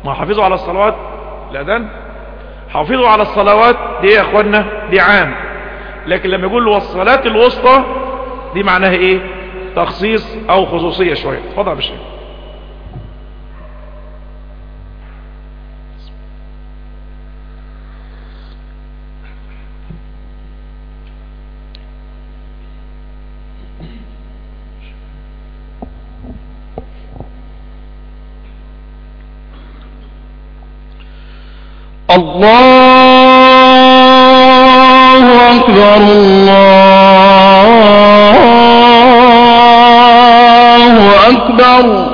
S1: ما حافظوا على الصلوات؟ الأذان حافظوا على الصلوات دي يا اخوانا دي عام. لكن لما يقول والصلاة الوسطى دي معناها إيه؟ تخصيص أو خصوصية شوية. اتفضل يا باشا
S2: الله أكبر الله أكبر.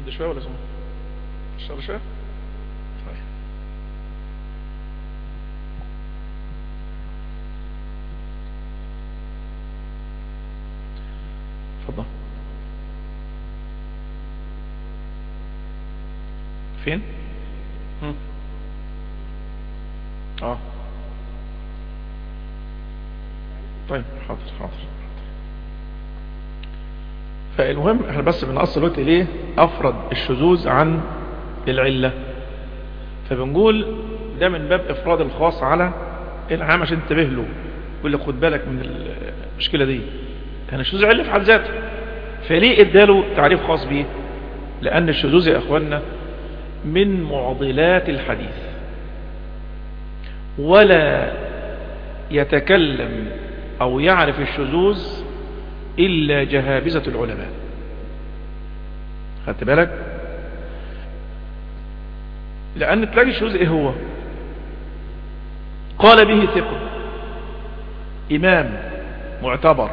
S1: ندي شوية ولا سمع اشتغل شوية؟ طيب. فين. آه. طيب حاضر حاضر. فالمهم إحنا بس بنقص الوقت ليه؟ افرد الشذوذ عن العلة. فبنقول ده من باب افراد الخاص على العام عشان تنتبه له يقول خد بالك من المشكلة دي. كان الشذوذ علة في حد ذاته. فليه اداله تعريف خاص بيه؟ لأن الشذوذ يا اخوانا من معضلات الحديث. ولا يتكلم أو يعرف الشذوذ إلا جهابزة العلماء. خدت بالك؟ لأن تلاقي الشذوذ إيه هو. قال به ثقة. إمام معتبر.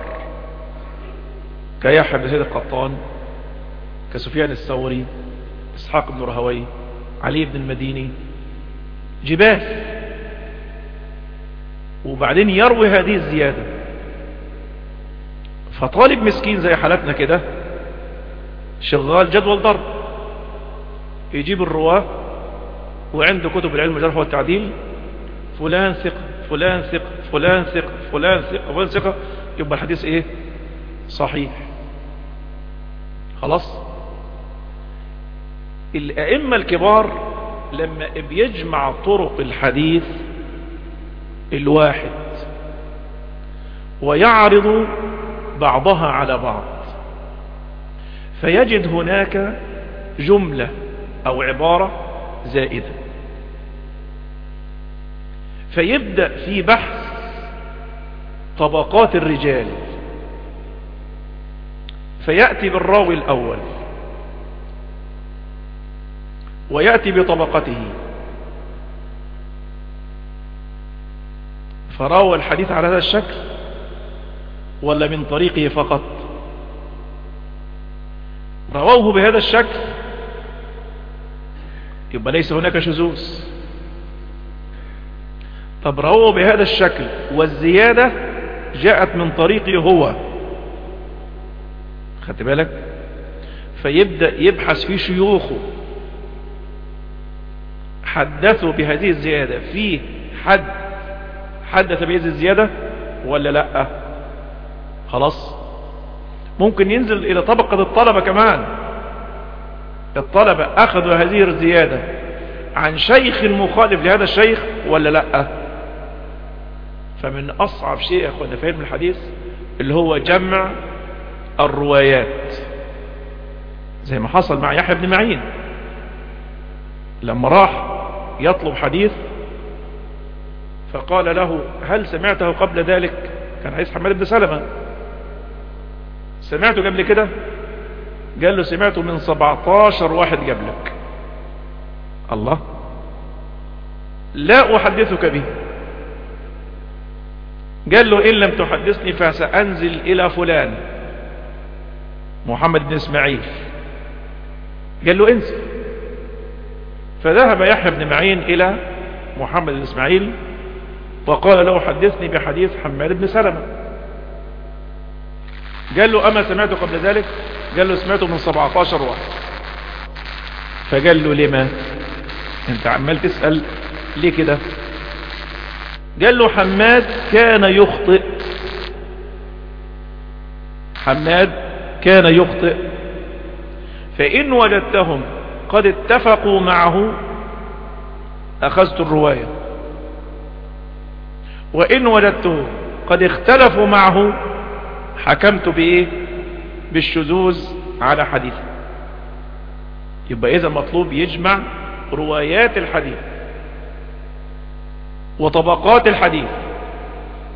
S1: كيحيى بن زيد القطان كسفيان الثوري إسحاق بن رهوي علي بن المديني. جبال. وبعدين يروي هذه الزيادة. فطالب مسكين زي حالتنا كده شغال جدول ضرب يجيب الرواة وعنده كتب العلم والجرح والتعديل فلان ثقة فلان ثقة فلان ثقة فلان ثقة فلان ثقة يبقى الحديث إيه؟ صحيح. خلاص؟ الأئمة الكبار لما بيجمع طرق الحديث الواحد ويعرض بعضها على بعض. فيجد هناك جملة أو عبارة زائدة. فيبدأ في بحث طبقات الرجال. فيأتي بالراوي الأول. ويأتي بطبقته. فراوى الحديث على هذا الشكل ولا من طريقه فقط. رووه بهذا الشكل. يبقى ليس هناك شذوذ. طب رووه بهذا الشكل والزيادة جاءت من طريقه هو. خدت بالك؟ فيبدأ يبحث في شيوخه. حدثوا بهذه الزيادة. في حد حدث بهذه الزيادة ولا لأ؟ خلاص. ممكن ينزل إلى طبقة الطلبة كمان. الطلبة أخذوا هذه الزيادة. عن شيخ مخالف لهذا الشيخ ولا لأ؟ فمن أصعب شيء يا أخوانا في علم الحديث اللي هو جمع الروايات. زي ما حصل مع يحيى بن معين. لما راح يطلب حديث فقال له هل سمعته قبل ذلك؟ كان عايز حماد بن سلمة. سمعته قبل كده؟ قال له سمعته من 17 واحد قبلك. الله. لا أحدثك به. قال له إن لم تحدثني فسأنزل إلى فلان. محمد بن إسماعيل. قال له انزل. فذهب يحيى بن معين إلى محمد بن إسماعيل وقال له حدثني بحديث حماد بن سلمة. قال له أما سمعته قبل ذلك؟ قال له سمعته من 17 واحد. فقال له لما أنت عمال تسأل ليه كده؟ قال له حماد كان يخطئ. حماد كان يخطئ. فإن وجدتهم قد اتفقوا معه أخذت الرواية. وإن وجدته قد اختلفوا معه حكمت بإيه؟ بالشذوذ على حديثه. يبقى إذا مطلوب يجمع روايات الحديث وطبقات الحديث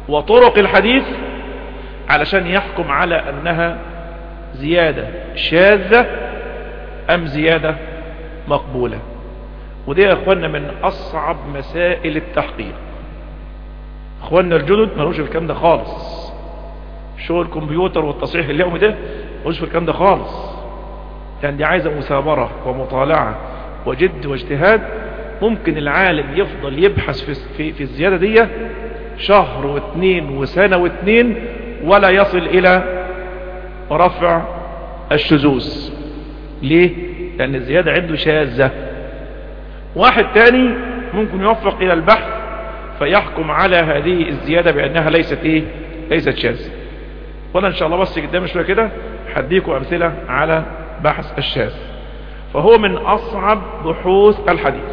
S1: وطرق الحديث علشان يحكم على أنها زيادة شاذة أم زيادة مقبولة. ودي يا أخوانا من أصعب مسائل التحقيق. أخوانا الجدد ملوش الكلام ده خالص. شغل الكمبيوتر والتصحيح اليومي ده ملوش في الكلام ده خالص. يعني دي عايزة مثابرة ومطالعة وجد واجتهاد. ممكن العالم يفضل يبحث في, في, في الزيادة دي شهر واثنين وسنة واثنين ولا يصل إلى رفع الشذوذ. ليه؟ لأن الزيادة عنده شاذة. واحد تاني ممكن يوفق إلى البحث فيحكم على هذه الزيادة بأنها ليست إيه؟ ليست شاذة. وأنا ان شاء الله بس قدام شوية كده هديكم أمثلة على بحث الشاذ. فهو من أصعب بحوث الحديث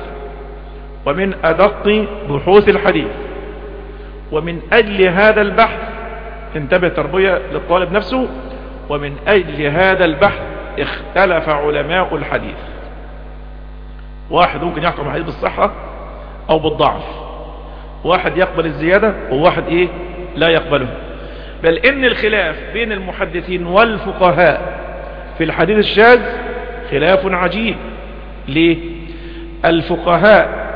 S1: ومن أدق بحوث الحديث ومن أجل هذا البحث انتبه تربية للطالب نفسه ومن أجل هذا البحث اختلف علماء الحديث. واحد ممكن يحكم الحديث بالصحة أو بالضعف. واحد يقبل الزيادة وواحد إيه؟ لا يقبله. بل إن الخلاف بين المحدثين والفقهاء في الحديث الشاذ خلاف عجيب. ليه؟ الفقهاء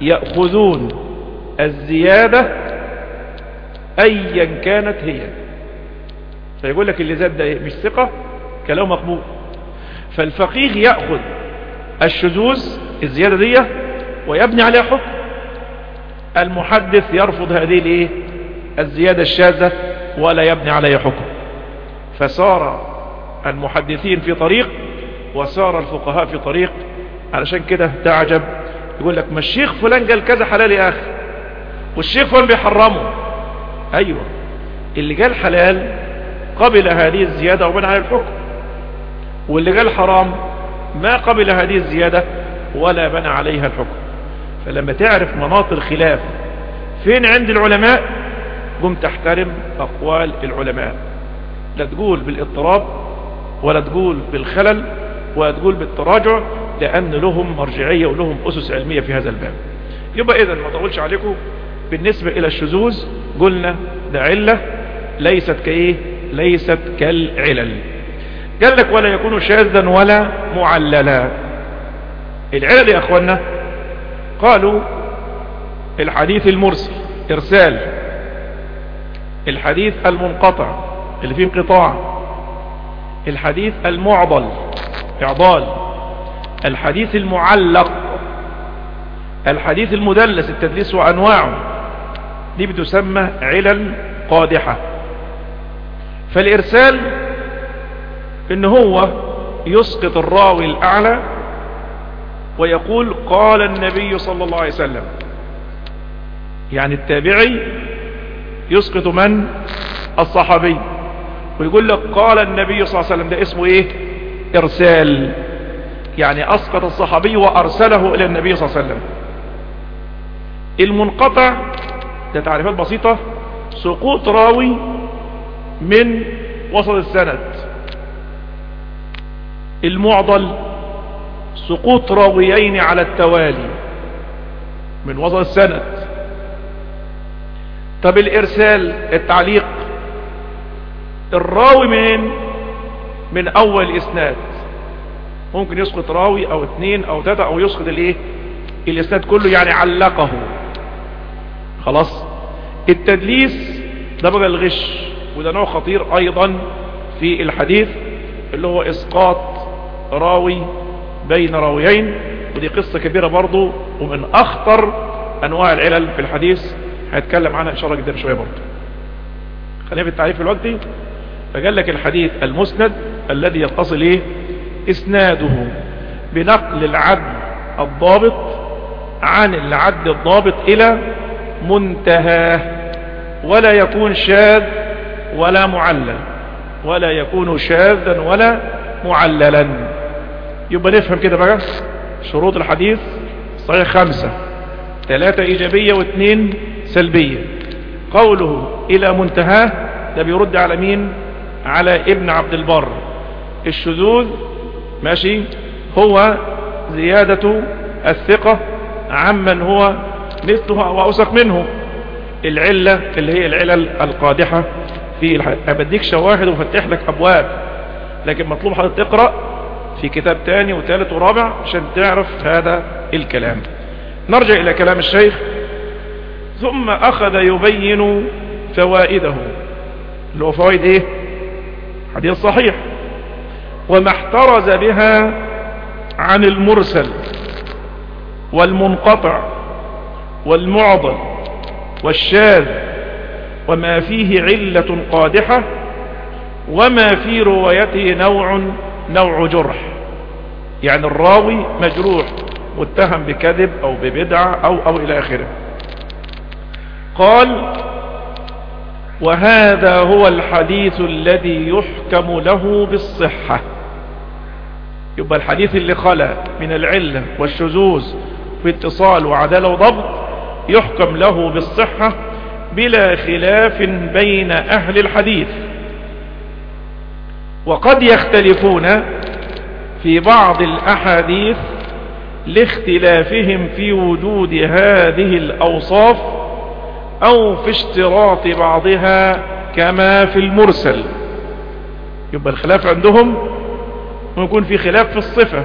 S1: يأخذون الزيادة ايا كانت هي. فيقول لك اللي زاد ده مش ثقة كلام مقبول. فالفقيه يأخذ الشذوذ الزيادة دي ويبني عليها حكم. المحدث يرفض هذه الإيه؟ الزيادة الشاذة. ولا يبني عليها حكم. فصار المحدثين في طريق وصار الفقهاء في طريق. علشان كده تعجب يقول لك ما الشيخ فلان قال كذا حلال يا أخي. والشيخ فلان بيحرمه. أيوه. اللي قال حلال قبل هذه الزيادة وبنى على الحكم. واللي قال حرام ما قبل هذه الزيادة ولا بنى عليها الحكم. فلما تعرف مناط الخلاف فين عند العلماء؟ قم تحترم أقوال العلماء. لا تقول بالاضطراب ولا تقول بالخلل ولا تقول بالتراجع لأن لهم مرجعية ولهم أسس علمية في هذا الباب. يبقى إذا ما طولش عليكم. بالنسبة إلى الشذوذ قلنا ده علة ليست كإيه؟ ليست كالعلل. قال لك ولا يكون شاذا ولا معللا. العلل يا أخوانا قالوا الحديث المرسل إرسال الحديث المنقطع اللي فيه انقطاع. الحديث المعضل إعضال. الحديث المعلق. الحديث المدلس التدليس وأنواعه. دي بتسمى علل قادحة. فالإرسال إن هو يسقط الراوي الأعلى ويقول قال النبي صلى الله عليه وسلم. يعني التابعي يسقط من؟ الصحابي. ويقول لك قال النبي صلى الله عليه وسلم ده اسمه إيه؟ إرسال. يعني أسقط الصحابي وأرسله إلى النبي صلى الله عليه وسلم. المنقطع ده تعريفات بسيطة سقوط راوي من وسط السند. المعضل سقوط راويين على التوالي من وسط السند. طب الإرسال التعليق. الراوي من من أول إسناد. ممكن يسقط راوي أو اثنين أو ثلاثة أو يسقط الإيه؟ الإسناد كله يعني علقه. خلاص؟ التدليس ده بقى الغش وده نوع خطير أيضا في الحديث اللي هو إسقاط راوي بين راويين ودي قصة كبيرة برضو ومن أخطر أنواع العلل في الحديث. هنتكلم عنها إن شاء الله قدام شوية برضو خلينا في التعريف الوقتي. فقال لك الحديث المسند الذي يتصل إيه؟ إسناده بنقل العدل الضابط عن العدل الضابط إلى منتهاه ولا يكون شاذ ولا معلل ولا يكون شاذا ولا معللا. يبقى نفهم كده بقى شروط الحديث صحيح خمسة. ثلاثة إيجابية واثنين سلبية. قوله إلى منتهاه ده بيرد على مين؟ على ابن عبد البر. الشذوذ ماشي هو زيادة الثقة عمن هو مثله أو أوثق منه. العلة اللي هي العلل القادحة في الحديث بديك شواهد وفتح لك أبواب لكن مطلوب حضرتك تقرأ في كتاب تاني وثالث ورابع عشان تعرف هذا الكلام. نرجع إلى كلام الشيخ. ثم أخذ يبين فوائده. اللي هو فوائد إيه؟ حديث صحيح. وما احترز بها عن المرسل والمنقطع والمعضل والشاذ. وما فيه علة قادحة. وما في روايته نوع نوع جرح. يعني الراوي مجروح. متهم بكذب أو ببدعة أو أو إلى آخره. قال وهذا هو الحديث الذي يحكم له بالصحة. يبقى الحديث اللي خلى من العلة والشذوذ في اتصال وعدالة وضبط يحكم له بالصحة بلا خلاف بين أهل الحديث. وقد يختلفون في بعض الأحاديث لاختلافهم في وجود هذه الأوصاف أو في اشتراط بعضها كما في المرسل. يبقى الخلاف عندهم ويكون في خلاف في الصفة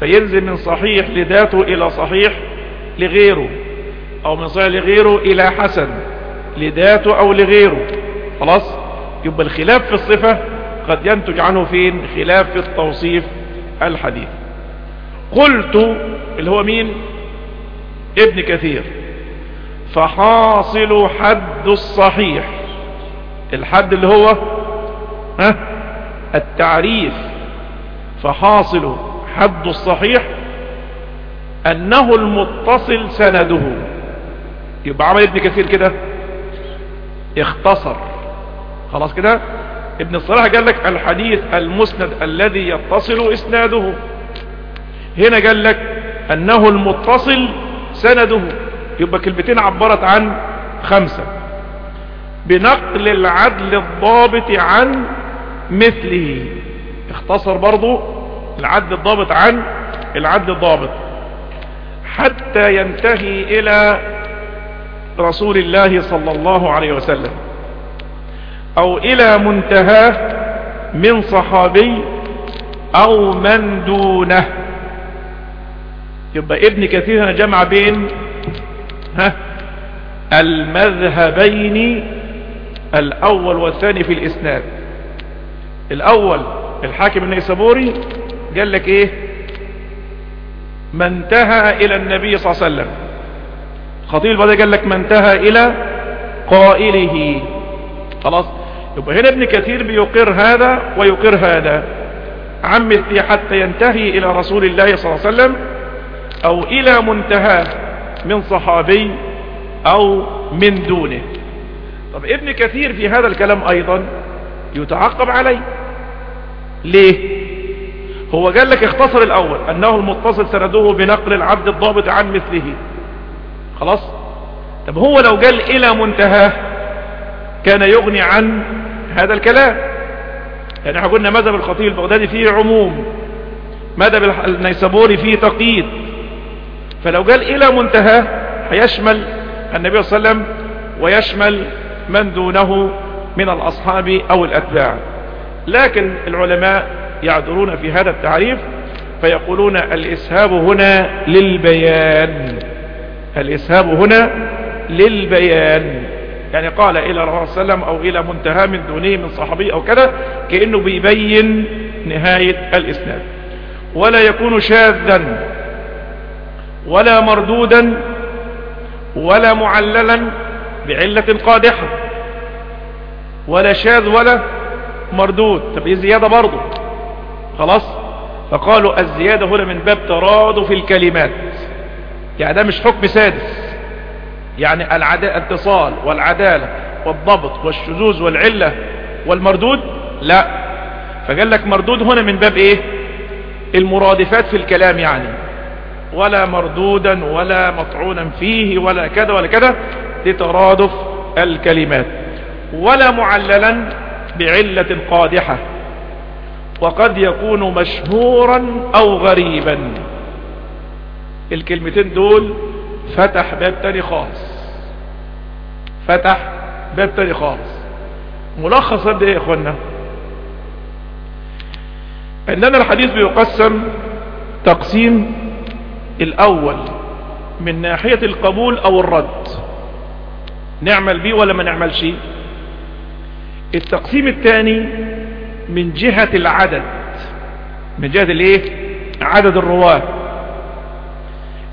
S1: فينزل من صحيح لذاته إلى صحيح لغيره أو من صحيح لغيره إلى حسن لذاته أو لغيره. خلاص؟ يبقى الخلاف في الصفة قد ينتج عنه فين؟ خلاف في التوصيف الحديث. قلت اللي هو مين؟ ابن كثير. فحاصل حد الصحيح. الحد اللي هو ها؟ التعريف. فحاصل حد الصحيح أنه المتصل سنده. يبقى عمل ابن كثير كده. اختصر. خلاص كده؟ ابن الصلاح قال لك الحديث المسند الذي يتصل إسناده. هنا قال لك أنه المتصل سنده. يبقى كلمتين عبرت عن خمسة. بنقل العدل الضابط عن مثله. اختصر برضو العدل الضابط عن العدل الضابط. حتى ينتهي إلى رسول الله صلى الله عليه وسلم. أو إلى منتهاه من صحابي أو من دونه. يبقى ابن كثير هنا جمع بين ها المذهبين الأول والثاني في الإسناد. الأول الحاكم النيسابوري قال لك إيه؟ ما انتهى إلى النبي صلى الله عليه وسلم. خطيب البدر قال لك ما انتهى إلى قائله. خلاص؟ يبقى هنا ابن كثير بيقر هذا ويقر هذا. مثله حتى ينتهي إلى رسول الله صلى الله عليه وسلم أو إلى منتهى من صحابي أو من دونه. طب ابن كثير في هذا الكلام أيضا يتعقب عليه. ليه؟ هو قال لك اختصر الأول أنه المتصل سنده بنقل العبد الضابط عن مثله. خلاص؟ طب هو لو قال إلى منتهى كان يغني عن هذا الكلام. يعني إحنا قلنا مذهب الخطيب البغدادي فيه عموم مذهب النيسابوري فيه تقييد. فلو قال إلى منتهى هيشمل النبي صلى الله عليه وسلم ويشمل من دونه من الأصحاب أو الأتباع. لكن العلماء يعذرون في هذا التعريف فيقولون الإسهاب هنا للبيان. الإسهاب هنا للبيان. يعني قال إلى رسول وسلم أو إلى منتهى من دونه من صحابي أو كذا كأنه بيبين نهاية الإسناد. ولا يكون شاذا ولا مردودا ولا معللا بعلة قادحة. ولا شاذ ولا مردود. طب إيه زيادة برضه؟ خلاص. فقالوا الزيادة هنا من باب ترادف الكلمات. يعني ده مش حكم سادس. يعني الاتصال والعدالة والضبط والشذوذ والعلة والمردود؟ لا. فقال لك مردود هنا من باب إيه؟ المرادفات في الكلام يعني. ولا مردودا ولا مطعونا فيه ولا كذا ولا كذا دي ترادف الكلمات. ولا معللا بعلة قادحة. وقد يكون مشهورا أو غريبا. الكلمتين دول فتح باب تاني خالص. فتح باب تاني خالص. ملخص قد إيه يا إخوانا. عندنا الحديث بيقسم تقسيم الأول من ناحية القبول أو الرد. نعمل بيه ولا ما نعملش؟ التقسيم الثاني من جهة العدد. من جهة الايه؟ عدد الرواة.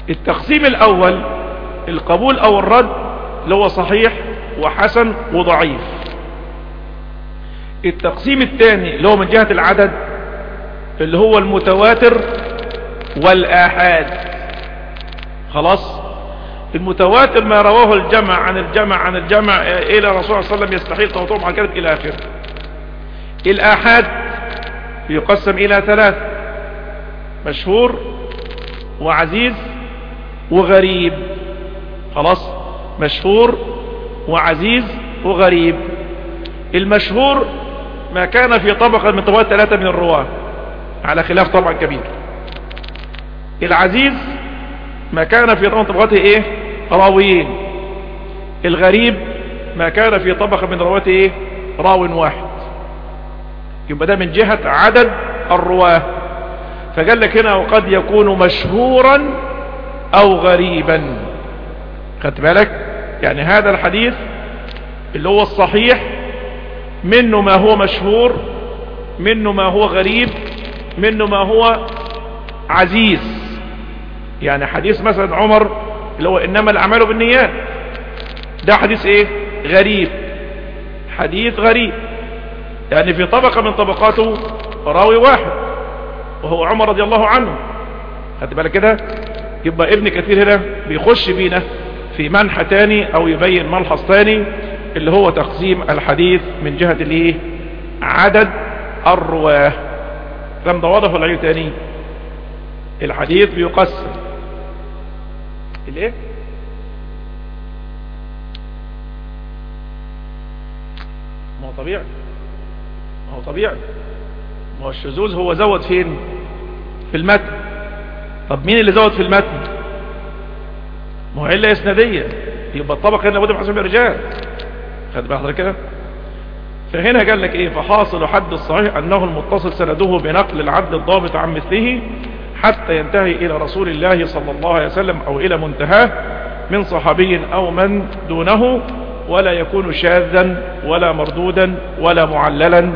S1: التقسيم الأول القبول أو الرد اللي هو صحيح وحسن وضعيف. التقسيم الثاني اللي هو من جهة العدد اللي هو المتواتر والآحاد. خلاص؟ المتواتر ما رواه الجمع عن الجمع عن الجمع إلى رسول الله صلى الله عليه وسلم يستحيل توطئهم عن كذب إلى آخره. الآحاد يقسم إلى ثلاث مشهور وعزيز وغريب. خلاص؟ مشهور وعزيز وغريب. المشهور ما كان في طبقة من طبقات ثلاثة من الرواة على خلاف طبعا كبير. العزيز ما كان في طبقة طبقاته إيه؟ راويين. الغريب ما كان في طبقة من رواته إيه؟ راو واحد. يبقى ده من جهة عدد الرواة. فقال لك هنا وقد يكون مشهورا أو غريبا. خدت بالك؟ يعني هذا الحديث اللي هو الصحيح منه ما هو مشهور منه ما هو غريب منه ما هو عزيز. يعني حديث مثلا عمر اللي هو إنما الأعمال بالنيات. ده حديث إيه؟ غريب. حديث غريب. يعني في طبقة من طبقاته راوي واحد وهو عمر رضي الله عنه. خدت بالك كده؟ يبقى ابن كثير هنا بيخش بينا في منحى تاني أو يبين ملحظ تاني اللي هو تقسيم الحديث من جهة الإيه؟ عدد الرواة. كلام ده واضح ولا عيب تاني. الحديث بيقسم. الإيه؟ ما هو طبيعي. ما هو طبيعي. ما هو الشذوذ هو زود فين؟ في المتن. طب مين اللي زود في المتن؟ ما هو علة إسنادية. يبقى الطبق هنا لابد من حسب الرجال. خد حضرتك كده؟ فهنا قال لك إيه؟ فحاصل حد الصحيح أنه المتصل سنده بنقل العبد الضابط عن مثله حتى ينتهي إلى رسول الله صلى الله عليه وسلم أو إلى منتهاه من صحابي أو من دونه ولا يكون شاذا ولا مردودا ولا معللا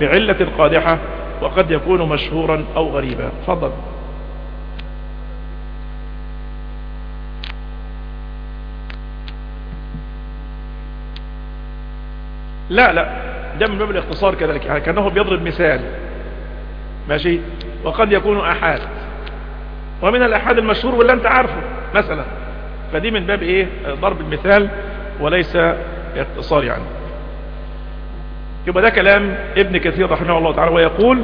S1: بعلة قادحة وقد يكون مشهورا أو غريبا. فضل لا لا ده من باب الاختصار كذلك يعني كأنه بيضرب مثال. ماشي؟ وقد يكون احاد ومن الاحاد المشهور واللي أنت عارفه مثلا. فدي من باب إيه؟ ضرب المثال وليس اختصار يعني يبقى ده كلام ابن كثير رحمه الله تعالى ويقول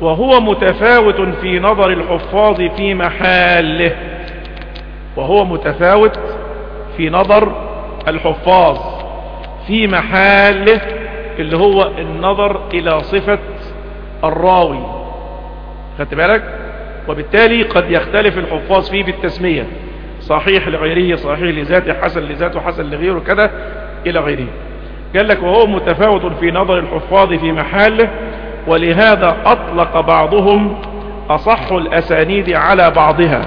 S1: وهو متفاوت في نظر الحفاظ في محاله. وهو متفاوت في نظر الحفاظ في محاله اللي هو النظر إلى صفة الراوي. خدت بالك؟ وبالتالي قد يختلف الحفاظ فيه بالتسمية. صحيح لغيره صحيح لذاته حسن لذاته حسن لغيره كذا إلى غيره. قال لك وهو متفاوت في نظر الحفاظ في محاله ولهذا أطلق بعضهم أصح الأسانيد على بعضها.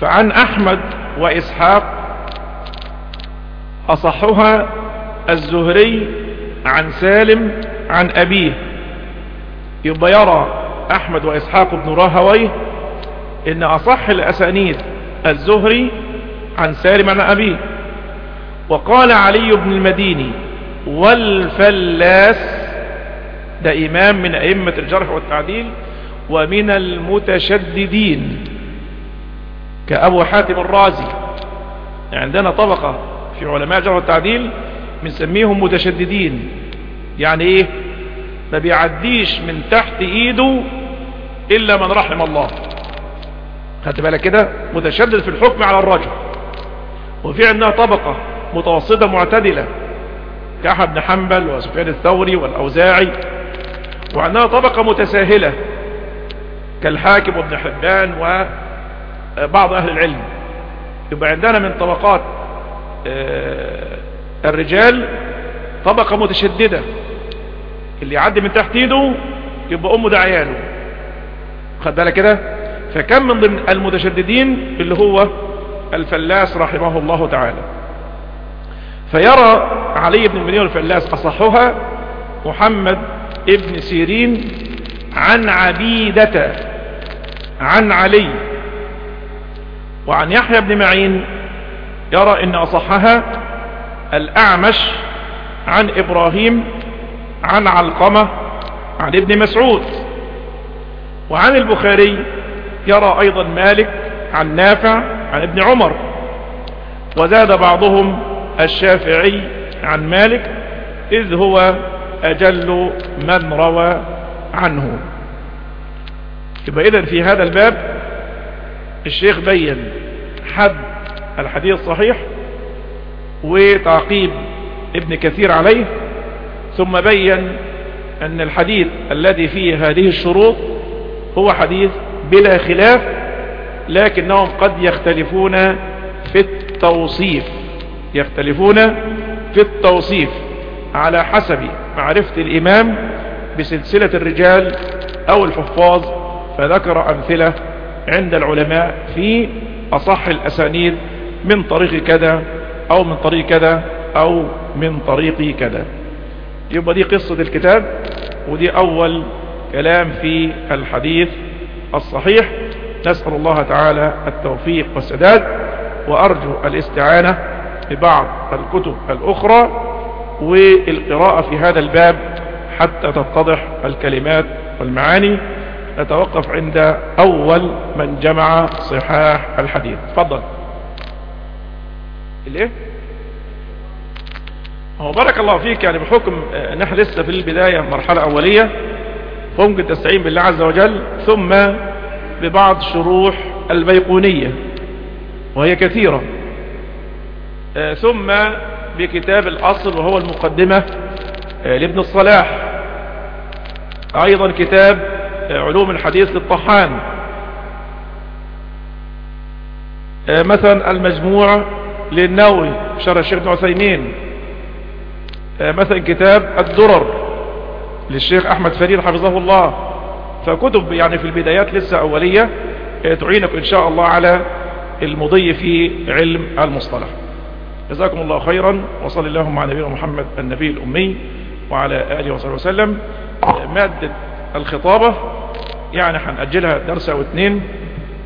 S1: فعن أحمد وإسحاق أصحها الزهري عن سالم عن أبيه. يبقى يرى أحمد وإسحاق بن راهويه إن أصح الأسانيد الزهري عن سالم عن ابيه وقال علي بن المديني والفلاس ده إمام من أئمة الجرح والتعديل ومن المتشددين كأبو حاتم الرازي. عندنا طبقة في علماء الجرح والتعديل بنسميهم متشددين. يعني إيه؟ ما بيعديش من تحت إيده إلا من رحم الله. خدت بالك كده؟ متشدد في الحكم على الرجل. وفي عندنا طبقة متوسطة معتدلة كأحمد بن حنبل وسفيان الثوري والأوزاعي. وعندنا طبقة متساهلة كالحاكم وابن حبان وبعض أهل العلم. يبقى عندنا من طبقات الرجال طبقة متشددة. اللي يعدي من تحت ايده يبقى أمه ده عياله خد بالك كده؟ فكم من ضمن المتشددين اللي هو الفلاس رحمه الله تعالى. فيرى علي بن المدينة الفلاس أصحها محمد ابن سيرين عن عبيدة عن علي وعن يحيى بن معين يرى إن أصحها الأعمش عن إبراهيم عن علقمة عن ابن مسعود. وعن البخاري يرى أيضا مالك عن نافع عن ابن عمر وزاد بعضهم الشافعي عن مالك إذ هو أجل من روى عنه. يبقى إذن في هذا الباب الشيخ بين حد الحديث الصحيح وتعقيب ابن كثير عليه ثم بين أن الحديث الذي فيه هذه الشروط هو حديث بلا خلاف لكنهم قد يختلفون في التوصيف يختلفون في التوصيف على حسب معرفة الإمام بسلسلة الرجال أو الحفاظ فذكر أمثلة عند العلماء في أصح الأسانيد من طريق كذا أو من طريق كذا أو من طريق كذا. يبقى دي قصة الكتاب ودي أول كلام في الحديث الصحيح. نسأل الله تعالى التوفيق والسداد وأرجو الاستعانة ببعض الكتب الأخرى والقراءة في هذا الباب حتى تتضح الكلمات والمعاني. نتوقف عند أول من جمع صحاح الحديث. تفضل. الإيه؟ هو بارك الله فيك يعني بحكم ان إحنا لسه في البداية مرحلة أولية. فممكن تستعين بالله عز وجل ثم ببعض شروح البيقونية وهي كثيرة. ثم بكتاب الأصل وهو المقدمة لابن الصلاح. أيضا كتاب علوم الحديث للطحان. مثلا المجموع للنووي شرح الشيخ ابن عثيمين. مثلا كتاب الدرر. للشيخ أحمد فريد حفظه الله. فكتب يعني في البدايات لسه أولية تعينك إن شاء الله على المضي في علم المصطلح. جزاكم الله خيرا وصل اللهم على نبينا محمد النبي الأمي وعلى آله وصحبه وسلم. مادة الخطابة يعني هنأجلها درس أو اتنين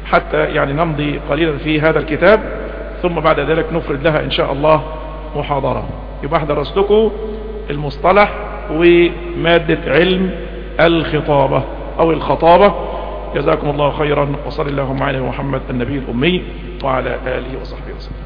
S1: حتى يعني نمضي قليلا في هذا الكتاب ثم بعد ذلك نفرد لها إن شاء الله محاضرة. يبقى لكم المصطلح ومادة علم الخطابة أو الخطابة. جزاكم الله خيرا وصل اللهم على محمد النبي الأمي وعلى آله وصحبه وسلم.